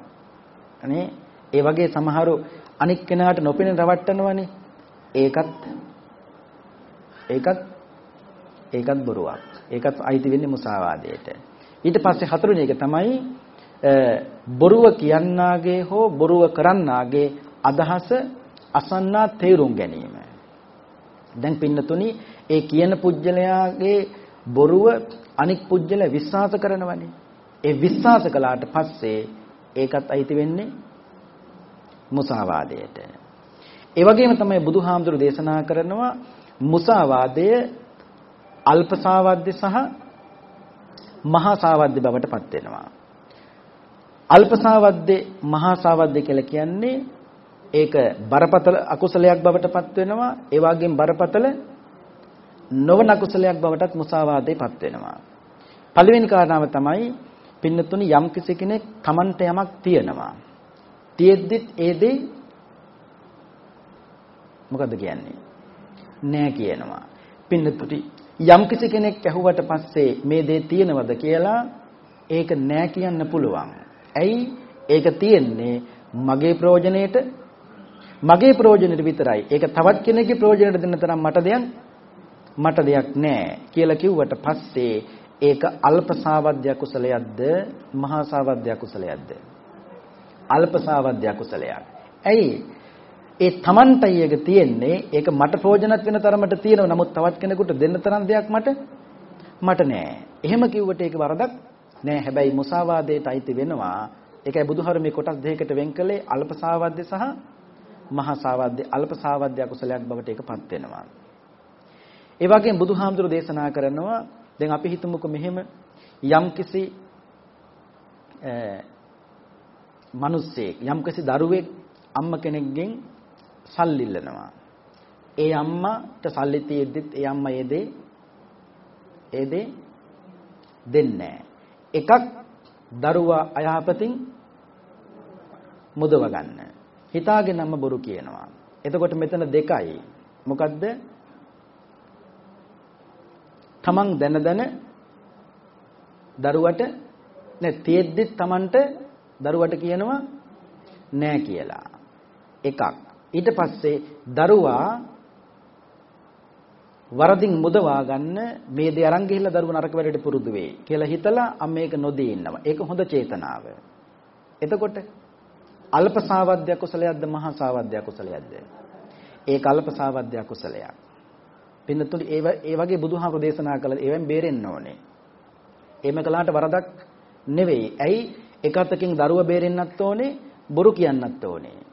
නේ ඒ වගේ සමහරු අනික් කෙනාට නොපෙනෙන රවට්ටනවනේ ඒකත් ඒකත් ඒකත් බොරුවක්. ඒකත් අයිති වෙන්නේ මුසාවාදයට. ඊට පස්සේ හතරවෙනි එක තමයි බොරුව කියන්නාගේ හෝ බොරුව කරන්නාගේ අදහස අසන්නා තේරුම් ගැනීම. දැන් පින්නතුනි ඒ කියන පුජ්‍යලයාගේ බොරුව අනික් පුජ්‍යල විශ්වාස කරනවනේ. ඒ විශ්වාස කළාට පස්සේ ඒකත් අයිති වෙන්නේ මුසාවාදයට. ඒ වගේම තමයි බුදුහාමුදුරු දේශනා කරනවා මුසාවාදය අල්පසාවද්ද සහ මහාසාවද්ද බවට පත් වෙනවා. අල්පසාවද්ද මහාසාවද්ද කියලා කියන්නේ ඒක බරපතල අකුසලයක් බවට පත් වෙනවා. ඒ වගේම බරපතල නොවන අකුසලයක් බවටත් මුසාවාදේ පත් වෙනවා. පළවෙනි කාරණාව තමයි පින්නතුනි යම් කෙනෙක් Tamante යමක් තියනවා. තියෙද්දිත් ඒ දේ මොකද්ද කියන්නේ? නෑ කියනවා. පින්නතුටි යම් කිසි කෙනෙක් ඇහුවට පස්සේ මේ දේ තියෙනවද කියලා ඒක නෑ කියන්න පුළුවන්. ඇයි? ඒක තියෙන්නේ මගේ ප්‍රයෝජනෙට මගේ ප්‍රයෝජනෙට විතරයි. ඒක තවත් කෙනෙකුගේ ප්‍රයෝජනෙට දෙන්න තරම් මට දෙයක් මට දෙයක් නෑ කියලා කිව්වට පස්සේ ඒක අල්ප සාවද්‍ය කුසලයක්ද මහා සාවද්‍ය කුසලයක්ද? අල්ප සාවද්‍ය කුසලයක්. ඇයි? ඒ Tamanටයි එක තියෙන්නේ ඒක මට ප්‍රයෝජනත් වෙන තරමට තියෙනවා. නමුත් තවත් කෙනෙකුට දෙන්න තරම් දෙයක් මට මට නෑ. එහෙම කිව්වට ඒක වරදක් නෑ. හැබැයි මුසාවාදයට අයිති වෙනවා. ඒකයි බුදුහාර මේ කොටස් දෙකකට වෙන් කළේ අල්ප සාවද්‍ය සහ මහා සාවද්‍ය අල්ප සාවද්‍ය කුසලයක් බවට ඒකපත් වෙනවා. ඒ වගේම බුදුහාමුදුරු දේශනා කරනවා දැන් අපි හිතමුකෝ මෙහෙම යම්කිසි මිනිස්සෙක් යම්කිසි දරුවෙක් අම්ම කෙනෙක්ගෙන් සල්ලි ඉල්ලනවා. ඒ අම්මට සල්ලි තියෙද්දිත් ඒ අම්මා ඒ දේ ඒ දේ දෙන්නේ එකක් දරුවා අයහපතින් මුදව ගන්න. හිතාගෙන අම්ම බොරු කියනවා. එතකොට මෙතන දෙකයි. මොකද්ද? තමන් දැන දැන දරුවට නැ තියෙද්දිත් තමන්ට දරුවට කියනවා නෑ කියලා. එකක්. ඊට පස්සේ දරුවා වරදින් මුදවා ගන්න මේ දේ අරන් ගිහිල්ලා දරුවා නරක වැඩට පුරුදු වෙයි කියලා හිතලා අම්ම ඒක නොදී ඉන්නවා. ඒක හොඳ චේතනාව. එතකොට අල්ප සාවද්‍ය කුසලයක්ද මහා සාවද්‍ය කුසලයක්ද? ඒක අල්ප සාවද්‍ය කුසලයක්. පින්නතුනි ඒ ඒ වගේ බුදුහාමුදුරු දේශනා කළ ඒවෙන් බේරෙන්න ඕනේ. එහෙම කළාට වරදක් නෙවෙයි. ඇයි? එක අතකින් දරුව බේරෙන්නත් ඕනේ, බොරු කියන්නත් ඕනේ.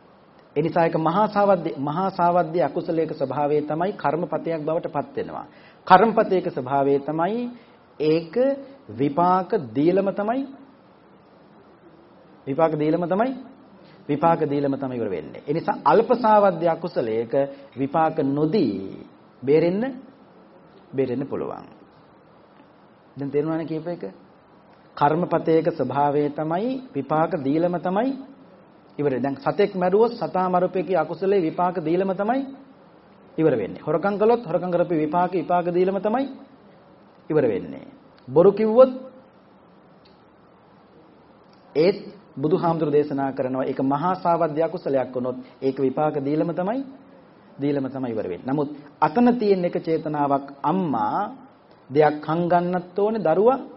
ඒ නිසා ඒක මහා සාවද්‍ය මහා සාවද්‍ය අකුසලයක ස්වභාවය තමයි කර්මපතයක් බවට පත් වෙනවා. කර්මපතයක ස්වභාවය තමයි ඒක විපාක දීලම තමයි විපාක දීලම තමයි විපාක දීලම තමයි ඉවර වෙන්නේ. ඒ නිසා අල්ප සාවද්‍ය අකුසලයක විපාක නොදී බේරෙන්න බේරෙන්න පුළුවන්. දැන් තේරුණානේ කියප එක? කර්මපතයක ස්වභාවය තමයි විපාක දීලම තමයි ඉවරයි. දැන් සතෙක් මැරුවොත් සතා මරුපේකී අකුසලේ විපාක දීලම තමයි ඉවර වෙන්නේ. හොරකම් කළොත් හොරකම් කරපේ විපාක විපාක දීලම තමයි ඉවර වෙන්නේ. බොරු කිව්වොත් ඒත් බුදුහාමුදුරු දේශනා කරනවා ඒක මහා සාවද්‍ය අකුසලයක් වුණොත් ඒක විපාක දීලම තමයි දීලම තමයි ඉවර වෙන්නේ. නමුත් අතන තියෙන එක චේතනාවක් අම්මා දෙයක් හංගන්නත් ඕනේ දරුවා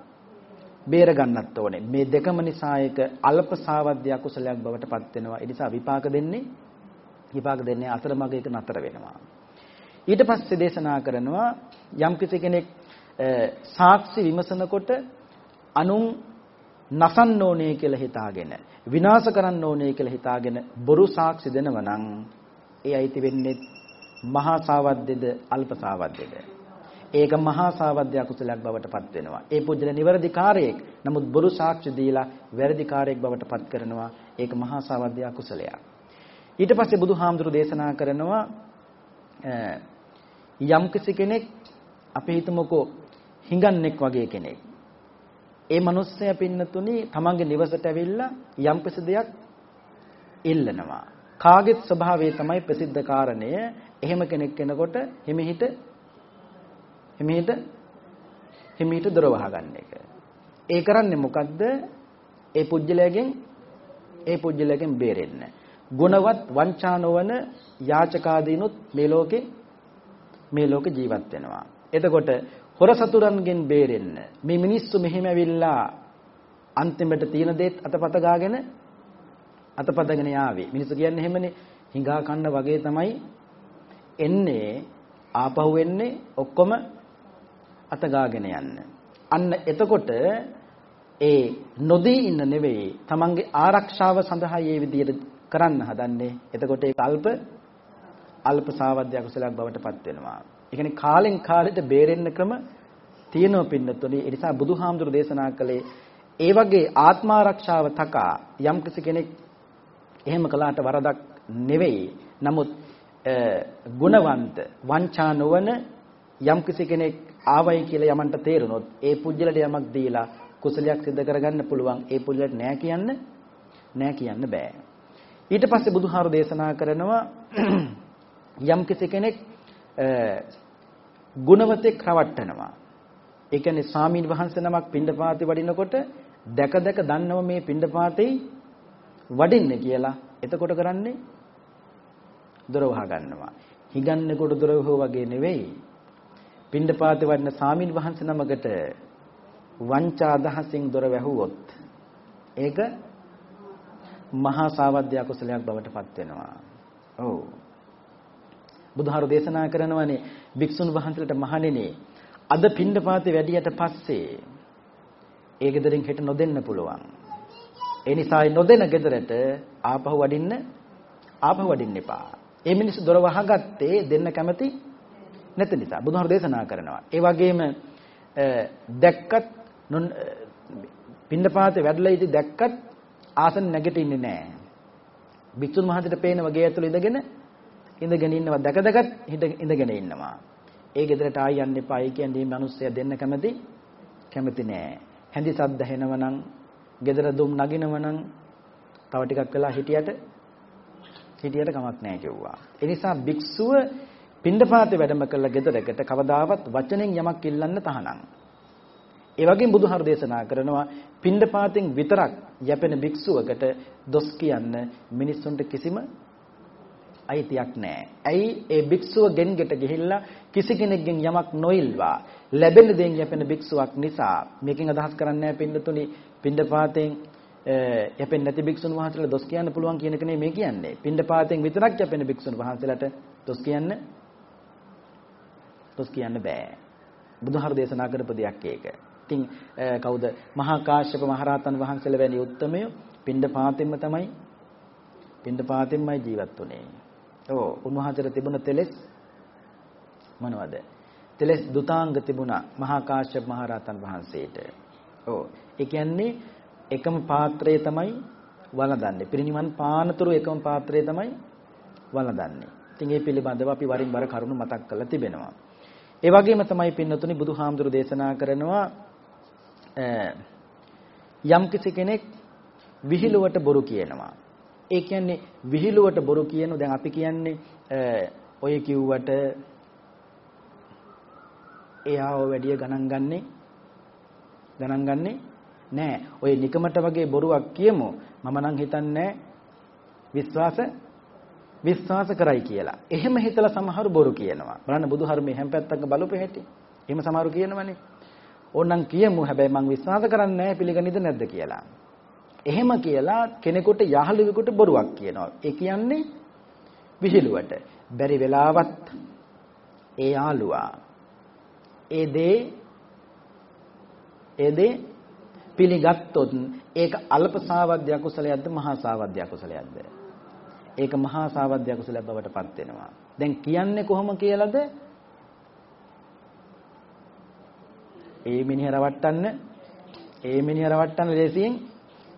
බේර ගන්නත් ඕනේ. මේ දෙකම නිසා ඒක අල්ප සාවද්‍ය අකුසලයක් බවට පත් වෙනවා. ඒ නිසා විපාක දෙන්නේ විපාක දෙන්නේ අතරමඟ ඒක නතර වෙනවා. ඊට පස්සේ දේශනා කරනවා යම් කෙනෙක් සාක්ෂි විමසනකොට අනුන් නසන්න ඕනේ කියලා හිතාගෙන විනාශ කරන්න ඕනේ කියලා හිතාගෙන බොරු සාක්ෂි දෙනවා නම් ඒ අයිති වෙන්නේ මහා සාවද්දේද අල්ප සාවද්දේද ඒක මහා සාවද්‍ය අකුසලයක් බවට පත් වෙනවා. ඒ පුජ්‍යල නිවැරදි කාර්යයක්. නමුත් බොරු සාක්ෂි දීලා වැරදි කාර්යයක් බවට පත් කරනවා. ඒක මහා සාවද්‍ය අකුසලයක්. ඊට පස්සේ බුදුහාමුදුරු දේශනා කරනවා යම්කිසි කෙනෙක් අපි හිතමුකෝ හිඟන්නෙක් වගේ කෙනෙක්. ඒ මිනිස්සයා පින්නතුනි තමන්ගේ නිවසට ඇවිල්ලා යම්කිසි දෙයක් ඉල්ලනවා. කාගෙත් ස්වභාවය තමයි ප්‍රසිද්ධ කාරණය. එහෙම කෙනෙක් කෙනකොට හිමිහිට හිමිහිට හිමිහිට දොර වහගන්න එක. ඒ කරන්නේ මොකද්ද? ඒ පුජ්‍යලයෙන් ඒ පුජ්‍යලයෙන් බේරෙන්න. ගුණවත් වංචා නොවන යාචකාදීනුත් මේ ලෝකේ මේ ලෝකේ ජීවත් වෙනවා. එතකොට හොර සතුරන්ගෙන් බේරෙන්න මේ මිනිස්සු මෙහෙම ඇවිල්ලා අන්තිමට තියෙන දේත් අතපත ගාගෙන අතපතගෙන යාවේ. මිනිස්සු කියන්නේ එහෙමනේ හිඟා කන්න වගේ තමයි එන්නේ ආපහු එන්නේ ඔක්කොම අත ගාගෙන යන්න. අන්න එතකොට ඒ නොදී ඉන්න නෙවෙයි තමන්ගේ ආරක්ෂාව සඳහා මේ විදියට කරන්න හදන්නේ. එතකොට ඒක අල්ප අල්ප සාවද්‍ය අකුසලයක් බවට පත් වෙනවා. ඒ කියන්නේ කාලෙන් කාලෙට බේරෙන්න ක්‍රම තියෙනව පින්නතුනි. ඒ නිසා බුදුහාමුදුරු දේශනා කළේ ඒ වගේ ආත්මාරක්ෂාව තකා යම් කෙනෙක් එහෙම කළාට වරදක් නෙවෙයි. නමුත් ගුණවන්ත වංචා නොවන යම් කෙනෙක් ආවයි කියලා යමන්ට තේරුනොත් ඒ පුජ්‍යලට යමක් දීලා කුසලයක් සිදු කරගන්න පුළුවන්. ඒ පුජ්‍යලට නෑ කියන්න නෑ කියන්න බෑ. ඊට පස්සේ බුදුහාරු දේශනා කරනවා යම් කෙනෙක් ගුණවතෙක් රවට්ටනවා. ඒ කියන්නේ ස්වාමීන් වහන්සේ නමක් පින්ඩපාතේ වඩිනකොට දැක දැක දන්නව මේ පින්ඩපාතේ වඩින්නේ කියලා. එතකොට කරන්නේ දොර වහ ගන්නවා. හිගන්නේ කොට දොර වගේ නෙවෙයි. පින්ඩපාතේ වඩින ස්වාමීන් වහන්සේ නමකට වංචා අදහසින් දොර වැහුවොත් ඒක මහා සාවද්‍ය කුසලයක් බවට පත් වෙනවා. ඔව්. බුදුහාරු දේශනා කරනවානේ භික්ෂුන් වහන්සේලාට මහණෙනි අද පින්ඩපාතේ වැඩියට පස්සේ ඒ ගෙදරින් හෙට නොදෙන්න පුළුවන්. ඒ නිසා නොදෙන ගෙදරට ආපහු වඩින්න ආපහු වඩින්න එපා. ඒ මිනිස්සු දොර වහගත්තේ දෙන්න කැමති නැති නිසා බුදුහාරු දේශනා කරනවා. ඒ වගේම දැක්කත් පින්ඩපාතේ වැඩලා ඉති දැක්කත් ආසන නැගිටින්නේ නැහැ. භික්ෂුන් වහන්සේට පේන වගේ ඇතුළේ ඉඳගෙන ඉඳගෙන ඉන්නවා දැක දැකත් ඉඳගෙන ඉන්නවා. ඒ ගෙදරට ආයි යන්න එපායි කියන්නේ මේ මිනිස්සයා දෙන්න කැමති කැමති නෑ. හැඳි සද්ද හෙනවනම්, ගෙදර දුම් නගිනවනම් තව ටිකක් වෙලා හිටියට හිටියට කමක් නෑ කිව්වා. ඒ නිසා භික්ෂුව පින්ඩපාතේ වැඩම කළ ගෙදරකට කවදාවත් වචනෙන් යමක් ඉල්ලන්න තහනම්. ඒ වගේම බුදුහාර දේශනා කරනවා පින්ඩපාතෙන් විතරක් යැපෙන භික්ෂුවකට දොස් කියන්න මිනිස්සුන්ට කිසිම අයිතියක් නැහැ. ඇයි ඒ භික්ෂුව ගෙන්ගෙට ගිහිල්ලා කිසි කෙනෙක්ගෙන් යමක් නොඉල්වා ලැබෙන දෙයින් යැපෙන භික්ෂුවක් නිසා මේකෙන් අදහස් කරන්නේ නැහැ පින්නතුනි පින්ඩපාතෙන් යැපෙන්නේ නැති භික්ෂුන් වහන්සේලා දොස් කියන්න පුළුවන් කියන එක නෙමෙයි මේ කියන්නේ. පින්ඩපාතෙන් විතරක් යැපෙන භික්ෂුන් වහන්සේලාට දොස් කියන්න දොස් කියන්න බෑ. බුදුහාර දේශනා කරපු දෙයක් ඒක. ඉතින් කවුද මහා කාශ්‍යප මහරහතන් වහන්සේලා වැනි උත්තමයෝ පින්ඩපාතෙන්ම තමයි පින්ඩපාතෙන්මයි ජීවත් වුනේ. ඔව් උන්වහන්සේට තිබුණ තෙලස් මොනවද? තෙලස් දුතාංග තිබුණා මහා කාශ්‍යප මහ රහතන් වහන්සේට. ඔව් ඒ කියන්නේ එකම පාත්‍රය තමයි වළඳන්නේ. පිරිනිවන් පානතුරු එකම පාත්‍රය තමයි වළඳන්නේ. ඉතින් ඒ පිළිබඳව අපි වරින් වර කරුණු මතක් කරලා තිබෙනවා. ඒ වගේම තමයි පින්නතුනි බුදුහාමුදුරු දේශනා කරනවා යම් කෙනෙක් විහිළුවට බොරු කියනවා. ඒ කියන්නේ විහිළුවට බොරු කියන දැන් අපි කියන්නේ ඔය කිව්වට එයාව වැඩි ගණන් ගන්නේ ගණන් ගන්නේ නෑ. ඔය නිකමට වගේ බොරුවක් කියමු. මම නම් හිතන්නේ විශ්වාස විශ්වාස කරයි කියලා. එහෙම හිතලා සමහරු බොරු කියනවා. බලන්න බුදුහර්මයේ හැම පැත්තක බලපෙ හැටි. එහෙම සමහරු කියනවනේ. ඕනනම් කියමු හැබැයි මං විශ්වාස කරන්නේ නැහැ පිළිගන්නේද නැද්ද කියලා. එහෙම කියලා කෙනෙකුට යහළුවෙකුට බොරුවක් කියනවා. ඒ කියන්නේ විහිළුවට. බැරි වෙලාවත් ඒ යාළුවා ඒ දේ ඒ දේ පිළිගත්තොත් ඒක අල්ප සාවද්‍ය කුසලයක්ද මහා සාවද්‍ය කුසලයක්ද? ඒක මහා සාවද්‍ය කුසලයක් බවට පත් වෙනවා. දැන් කියන්නේ කොහොම කියලාද? ඒ මිනිහ රවට්ටන්න ඒ මිනිහ රවට්ටන්න ලේසියෙන්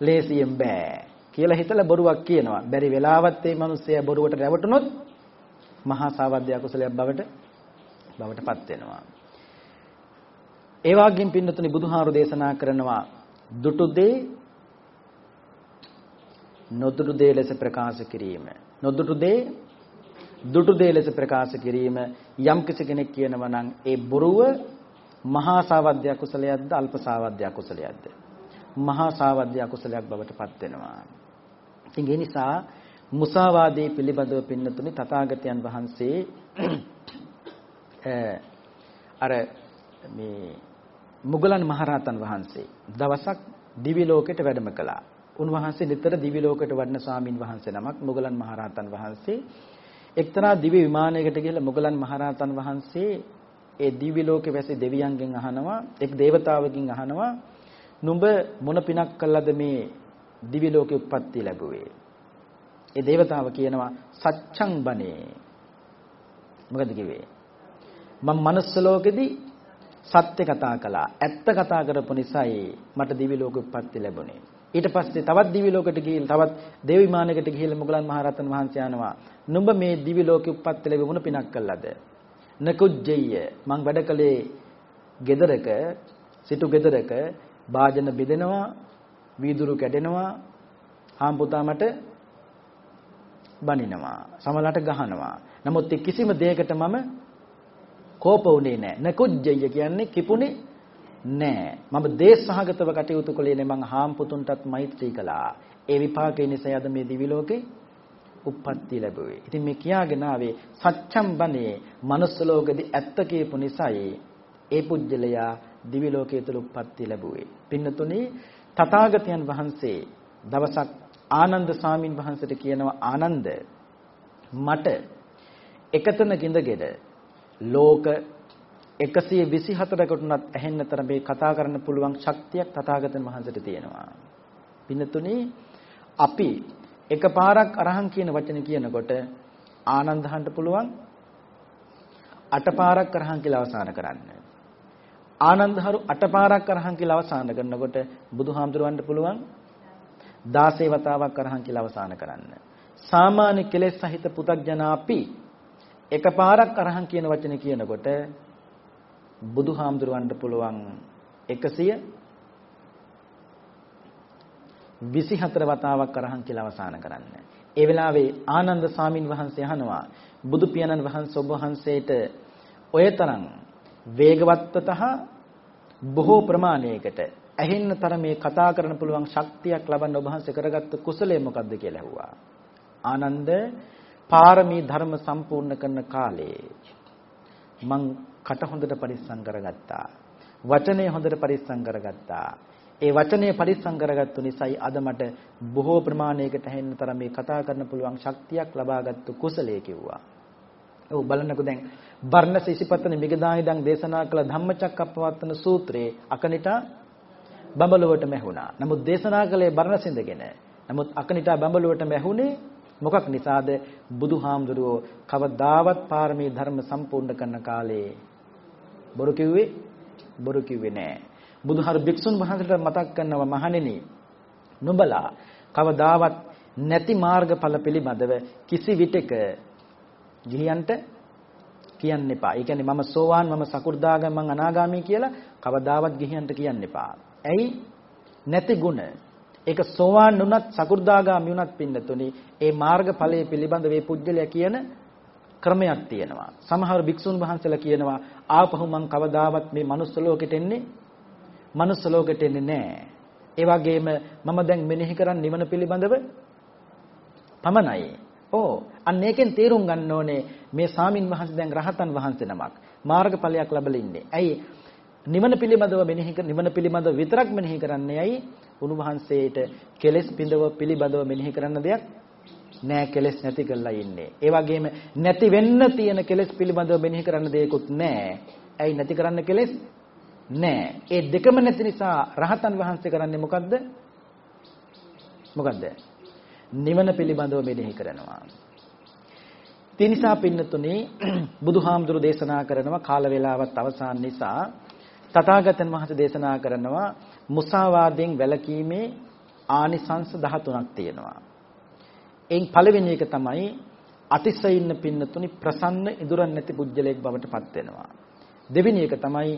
ලේසියෙන් බෑ කියලා හිතලා බොරුවක් කියනවා. බැරි වෙලාවත් මේ මිනිස්සයා බොරුවට රැවටුනොත් මහා සාවද්‍ය කුසලයක් බවට බවට පත් වෙනවා. ඒ වගේම පින්නතුනි බුදුහාරු දේශනා කරනවා දුටු දේ නොදුටු දේ ලෙස ප්‍රකාශ කිරීම. නොදුටු දේ දුටු දේ ලෙස ප්‍රකාශ කිරීම යම් කෙනෙක් කියනවා නම් ඒ බොරුව මහා සාවද්‍ය කුසලයක්ද අල්ප සාවද්‍ය කුසලයක්ද? මහා සාවද්‍ය කුසලයක් බවට පත් වෙනවා. ඉතින් ඒ නිසා මුසාවාදයේ පිළිබඳව පින්නතුනි තථාගතයන් වහන්සේ අර මේ මුගලන් මහරහතන් වහන්සේ දවසක් දිවි ලෝකෙට වැඩම කළා. උන්වහන්සේ නිතර දිවි ලෝකයට වඩන ස්වාමින් වහන්සේ නමක් මොගලන් මහරහතන් වහන්සේ. එක්තරා දිවි විමානයකට ගිහලා මොගලන් මහරහතන් වහන්සේ ඒ දිවි ලෝකේ වැසි දෙවියන්ගෙන් අහනවා එක් దేవතාවකින් අහනවා නුඹ මොන පිනක් කළාද මේ දිවි ලෝකේ උප්පත්ති ලැබුවේ? ඒ దేవතාව කියනවා සච්ඡං බනේ. මොකද කිව්වේ? මම මනුස්ස ලෝකෙදී සත්‍ය කතා කළා. ඇත්ත කතා කරපු නිසායි මට දිවි ලෝකෙ උප්පත්ති ලැබුණේ. ඊට පස්සේ තවත් දිව්‍ය ලෝකෙට ගිහින් තවත් දේව විමානයකට ගිහිල්ලා මුගලන් මහරහතන් වහන්සේ යනවා. නුඹ මේ දිව්‍ය ලෝකෙ උප්පත්ති ලැබුණ පිනක් කළාද? නකුජ්ජය මං වැඩ කළේ ගෙදරක සිටු ගෙදරක වාජන බෙදෙනවා වීදුරු කැඩෙනවා හාම්පුතා මට බනිනවා සමලට ගහනවා. නමුත් කිසිම දෙයකට මම කෝප වුණේ නැහැ නකුජ්ජය කියන්නේ කිපුනේ නැහැ මම දේශසහගතව කටයුතු කළේ නේ මං හාම්පුතුන්ටත් මෛත්‍රී කළා ඒ විපාකේ නිසා අද මේ දිවි ලෝකේ උප්පත්ති ලැබුවේ. ඉතින් මේ කියාගෙන ආවේ සත්‍යම් බනේ මනුස්ස ලෝකෙදී ඇත්ත කියපු නිසායි ඒ පුජ්‍යලයා දිවි ලෝකයේ තුල උප්පත්ති ලැබුවේ. පින්නතුනි තථාගතයන් වහන්සේ දවසක් ආනන්ද සාමින් වහන්සේට කියනවා ආනන්ද මට එකතන ගිඳගෙඩ ලෝක 124කට උනත් ඇහෙන්නතර මේ කතා කරන්න පුළුවන් ශක්තියක් තථාගතයන් වහන්සේට තියෙනවා. පින්නතුනි අපි එකපාරක් අරහන් කියන වචනේ කියනකොට ආනන්දහන්ට පුළුවන් අටපාරක් අරහන් කියලා අවසන් කරන්න. ආනන්දහරු අටපාරක් අරහන් කියලා අවසන් කරනකොට බුදුහාමුදුරන්ට පුළුවන් 16 වතාවක් අරහන් කියලා අවසන් කරන්න. සාමාන්‍ය කෙලෙස් සහිත පු탁ජනා අපි එකපාරක් අරහන් කියන වචනේ කියනකොට බුදුහාමුදුරන්ට පුළුවන් 100 24 වතාවක් අරහන් කියලා අවසන් කරන්න. ඒ වෙලාවේ ආනන්ද සාමින් වහන්සේ අහනවා බුදු පියාණන් වහන්සේ ඔබ වහන්සේට ඔය තරම් වේගවත්වතහ බොහෝ ප්‍රමාණයකට ඇහෙන්න තරමේ කතා කරන්න පුළුවන් ශක්තියක් ලබන්න ඔබ වහන්සේ කරගත්ත කුසලය මොකද්ද කියලා ඇහුවා. ආනන්ද පාරමී ධර්ම සම්පූර්ණ කරන කාලේ මං කට හොඳට පරිස්සම් කරගත්තා. වචනේ හොඳට පරිස්සම් කරගත්තා. ඒ වචනය පරිස්සම් කරගත්තු නිසායි අද මට බොහෝ ප්‍රමාණයකට ඇහෙන්න තරම් මේ කතා කරන්න පුළුවන් ශක්තියක් ලබාගත්තු කුසලයේ කිව්වා. ඔව් බලන්නකෝ දැන් බර්ණස ඉසිපතන මිගදායිදන් දේශනා කළ ධම්මචක්කප්පවත්තන සූත්‍රයේ අකනිටා බඹලුවට මැහුණා. නමුත් දේශනා කළේ බර්ණසින්දගෙන. නමුත් අකනිටා බඹලුවට මැහුනේ මොකක් නිසාද? බුදුහාමුදුරුවෝ කවදාවත් පාරමී ධර්ම සම්පූර්ණ කරන කාලේ බොරු කිව්වේ බොරු කිව්වේ නෑ. බුදුහරු භික්ෂුන් වහන්සේට මතක් කරනවා මහණෙනි නුඹලා කවදාවත් නැති මාර්ගඵල පිළිබඳව කිසි විටක ගිහියන්ට කියන්න එපා. ඒ කියන්නේ මම සෝවාන් මම සකු르දාගම මම අනාගාමී කියලා කවදාවත් ගිහියන්ට කියන්න එපා. ඇයි? නැති ಗುಣ. ඒක සෝවාන් වුණත් සකු르දාගාමී වුණත් පින්නතුනි ඒ මාර්ගඵලයේ පිළිබඳ මේ පුජ්‍යලයා කියන ක්‍රමයක් තියෙනවා. සමහර භික්ෂුන් වහන්සේලා කියනවා ආපහු මං කවදාවත් මේ manuss ලෝකෙට එන්නේ මනුස්ස ලෝකෙට එන්නේ නැහැ. ඒ වගේම මම දැන් මෙනෙහි කරන් නිවන පිළිබඳව පමණයි. ඕ අන්න ඒකෙන් තේරුම් ගන්න ඕනේ මේ සාමින් වහන්සේ දැන් රහතන් වහන්සේ නමක් මාර්ගඵලයක් ලැබලා ඉන්නේ. ඇයි නිවන පිළිබඳව මෙනෙහි කර නිවන පිළිබඳව විතරක් මෙනෙහි කරන්නේ ඇයි? උන්වහන්සේට කෙලෙස් පිඳව පිළිබඳව මෙනෙහි කරන්න දෙයක් නෑ කෙලෙස් නැති කරලා ඉන්නේ. ඒ වගේම නැති වෙන්න තියෙන කෙලෙස් පිළිබඳව මෙනෙහි කරන්න දෙයක්වත් නෑ. ඇයි නැති කරන්න කෙලෙස් නෑ. ඒ දෙකම නැති නිසා රහතන් වහන්සේ කරන්නේ මොකද්ද? මොකද්ද? නිවන පිළිබඳව මෙනෙහි කරනවා. ඒ නිසා පින්නතුනේ බුදුහාමුදුරු දේශනා කරනවා කාල වේලාවත් අවසන් නිසා තථාගතයන් වහන්සේ දේශනා කරනවා මුසාවාදයෙන් වැළකීමේ ආනිසංස 13ක් තියෙනවා. එයින් පළවෙනි එක තමයි අතිශයින්න පින්නතුනි ප්‍රසන්න ඉදුරන් නැති පුජ්‍යලයක් බවට පත් වෙනවා. දෙවෙනි එක තමයි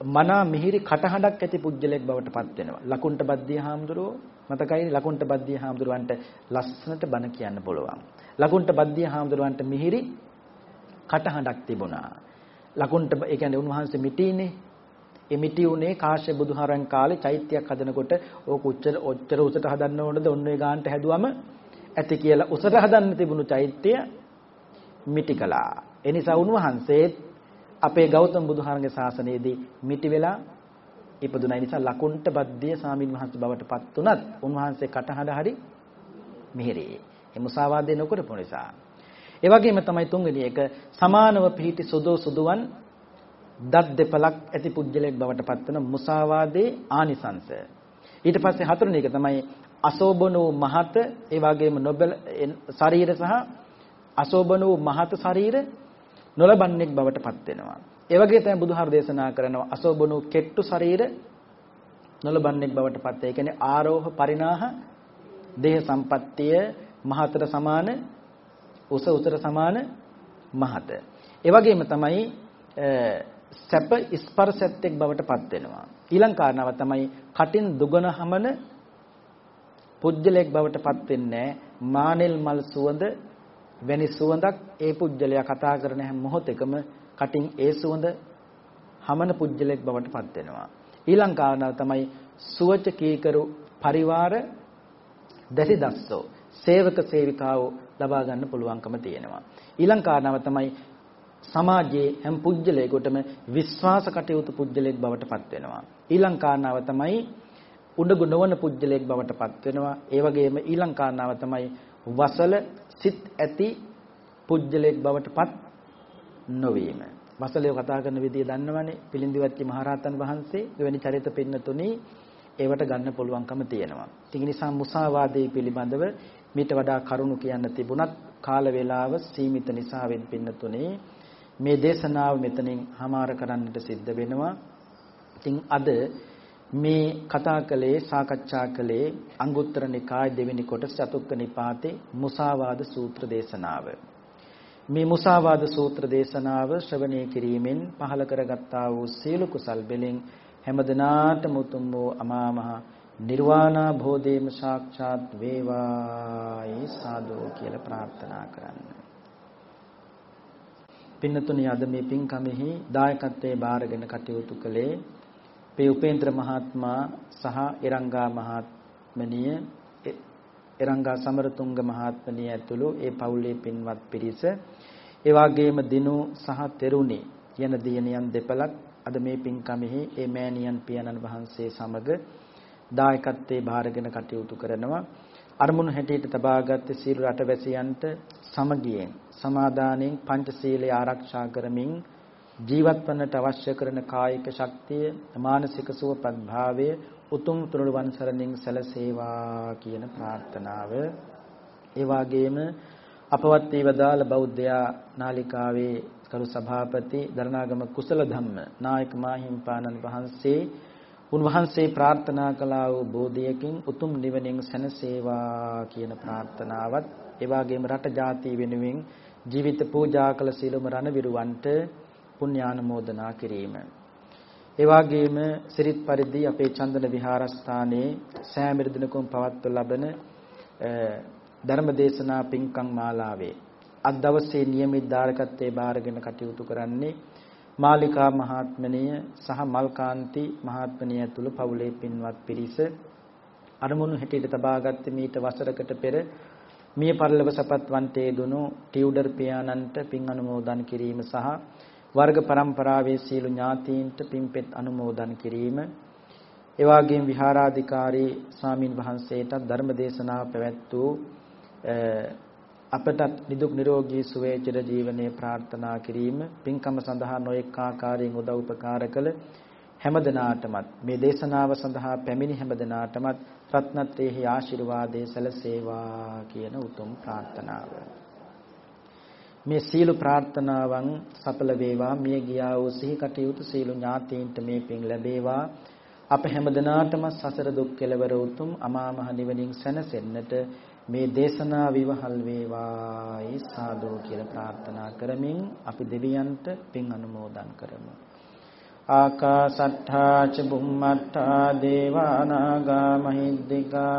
මනා මිහිරි කටහඬක් ඇති පුජ්‍යලයක් බවට පත් වෙනවා. ලකුණ්ඩ බද්දිය හාමුදුරුවෝ මතකයි ලකුණ්ඩ බද්දිය හාමුදුරුවන්ට ලස්සනට බණ කියන්න පුළුවන්. ලකුණ්ඩ බද්දිය හාමුදුරුවන්ට මිහිරි කටහඬක් තිබුණා. ලකුණ්ඩ ඒ කියන්නේ උන්වහන්සේ මිටිනේ ඒ මිටි උනේ කාශ්‍යප බුදුහරන් කාලේ චෛත්‍යයක් හදනකොට ඕක උච්චර ඔච්චර උසට හදන්න ඕනද ඔන්න ඒ ගානට හැදුවම ඇති කියලා උසට හදන්න තිබුණු චෛත්‍ය මිටි කළා. ඒ නිසා උන්වහන්සේ අපේ ගෞතම බුදුහරන්ගේ ශාසනයේදී මිටි වෙලා ඉපදුනා නිසා ලකුණ්ට බද්දිය සාමින් වහන්සේ බවට පත් උනත් උන්වහන්සේ කටහඬ හරි මිහිරි. ඒ මුසාවාදේ නොකරපු නිසා. ඒ වගේම තමයි තුන්වෙනි එක සමානව පිහිටි සුදෝ සුදුවන් දත් දෙපලක් ඇති පුජ්‍යලයක් බවට පත්වන මුසාවාදේ ආනිසංශ. ඊට පස්සේ හතරවෙනි එක තමයි අසෝබන වූ මහත ඒ වගේම නොබල ශරීර සහ අසෝබන වූ මහත ශරීර නොලබන්නේක් බවට පත් වෙනවා. ඒ වගේ තමයි බුදුහාර දේශනා කරනවා අසෝබන වූ කෙට්ටු ශරීර නොලබන්නේක් බවට පත් වේ. ඒ කියන්නේ ආරෝහ පරිණාහ දේහ සම්පත්තිය මහතට සමාන උස උසට සමාන මහත. ඒ වගේම තමයි සැප ස්පර්ශයත් එක් බවට පත් වෙනවා. ඊළඟ කාරණාව තමයි කටින් දුගන හමන පුජ්‍යලයක් බවට පත් වෙන්නේ මානෙල් මල් සුවඳ වැනි සුවඳක් ඒ පුජ්‍යලයා කතා කරන හැම මොහොතකම කටින් ඒ සුවඳ හමන පුජ්‍යලයක් බවට පත් වෙනවා. ඊළඟ කාරණාව තමයි සුවච කීකරු පරිවාර දැසි දස්සෝ සේවක සේවිකාවෝ ලබා ගන්න පුළුවන්කම තියෙනවා. ඊළඟ කාරණාව තමයි සමාජයේ හැම පුජ්‍යලයකටම විශ්වාස කටයුතු පුජ්‍යලයක් බවට පත් වෙනවා. ඊළඟ කාරණාව තමයි උඩගු නොවන පුජ්‍යලයක් බවට පත් වෙනවා. ඒ වගේම ඊළඟ කාරණාව තමයි වසල සිත් ඇති පුජ්‍යලයක් බවට පත් නොවීම. වසලේ කතා කරන විදිය දන්නවනේ. පිළිඳිවච්චි මහරහතන් වහන්සේ එවැනි චරිත පින්නතුනි ඒවට ගන්න පුළුවන්කම තියෙනවා. ඒ නිසා මුසාවාදයේ පිළිබඳව මීට වඩා කරුණු කියන්න තිබුණත් කාල වේලාව සීමිත නිසා වෙන් පින්නතුනේ මේ දේශනාව මෙතනින් හමාර කරන්නට සිද්ධ වෙනවා. ඉතින් අද මේ කතා කළේ සාකච්ඡා කළේ අංගුත්තර නිකාය දෙවෙනි කොටස චතුක්ක නිපාතේ මුසාවාද සූත්‍ර දේශනාව. මේ මුසාවාද සූත්‍ර දේශනාව ශ්‍රවණය කිරීමෙන් පහල කරගත්තා වූ සීල කුසල් බෙලෙන් හැමදෙනාටම උතුම් වූ අමා මහ නිර්වාණ භෝධේම සාක්ෂාත් වේවායි සාදු කියලා ප්‍රාර්ථනා කරන්න. පින්නතුනි අද මේ පින්කමෙහි දායකත්වයේ බාරගෙන කටයුතු කළේ පේ උපේන්ද්‍ර මහත්මයා සහ එරංගා මහත්මනිය එරංගා සමරතුංග මහත්මනිය ඇතුළු ඒ පවුලේ පින්වත් පිරිස. ඒ වගේම දිනු සහ තෙරුණි යන දියණියන් දෙපළක් අද මේ පින්කමෙහි ඒ මෑණියන් පියාණන් වහන්සේ සමග දායකත්වයේ බාරගෙන කටයුතු කරනවා. අරමුණු හැටියට තබාගත් සීල රටවැසියන්ට සමගියෙන් සමාදානයෙන් පංචශීලය ආරක්ෂා කරමින් ජීවත් වන්නට අවශ්‍ය කරන කායික ශක්තිය මානසික සුවපත් භාවය උතුම් තුනුරුවන් සරණින් සැලසේවා කියන ප්‍රාර්ථනාව. ඒ වගේම අපවත් වේවදාල බෞද්ධයා නාලිකාවේ කරු සභාපති දරණාගම කුසල ධම්ම නායක මාහිම්පාණන් වහන්සේ උන්වහන්සේ ප්‍රාර්ථනා කළා වූ බෝධියකින් උතුම් නිවනින් සැනසේවා කියන ප්‍රාර්ථනාවත් ඒ වගේම රට ජාතිය වෙනුවෙන් ජීවිත පූජා කළ සීලම රණවිරුවන්ට පුණ්‍යානුමෝදනා කිරීම. ඒ වගේම සිරිත් පරිදි අපේ චන්දන විහාරස්ථානයේ සෑම දිනකම පවත්ව ලබන ධර්මදේශනා පින්කම් මාලාවේ අද දවසේ નિયમિત ධාරකත්වයේ බාරගෙන කටයුතු කරන්නේ මාලිකා මහත්මනිය සහ මල්කාන්ති මහත්මනිය ඇතුළු පවුලේ පින්වත් පිරිස අරමුණු හැටියට තබාගත් මීට වසරකට පෙර මිය පරලොව සපත් වන්තේ දුණු ටියුඩර් පියාණන්ට පින් අනුමෝදන් කිරීම සහ වර්ග પરම්පරාවේ සීල ඥාතීන්ට පින්පෙත් අනුමෝදන් කිරීම ඒ වගේම විහාරාධිකාරී ස්වාමින් වහන්සේට ධර්ම දේශනාව පැවැත් වූ අපටත් නිදුක් නිරෝගී සුවය චිර ජීවනයේ ප්‍රාර්ථනා කිරීම පින්කම සඳහා නොඑක ආකාරයෙන් උදව් උපකාර කළ හැමදෙනාටමත් මේ දේශනාව සඳහා පැමිණි හැමදෙනාටමත් රත්නත්‍රයේ ආශිර්වාදයේ සැලසේවා කියන උතුම් ප්‍රාර්ථනාව. මේ සීල ප්‍රාර්ථනාවන් සඵල වේවා මිය ගියා වූ සිහි කටයුතු සීල ඥාතීන්ට මේ පින් ලැබේවා අප හැමදෙනාටම සසර දුක් කෙලවර උතුම් අමා මහ නිවනින් සැනසෙන්නට මේ දේශනා විවහල් වේවායි සාදු කියලා ප්‍රාර්ථනා කරමින් අපි දෙවියන්ට පින් අනුමෝදන් කරමු. ආකාසට්ඨා ච බුම්මට්ඨා දේවානාගා මහිද්దికා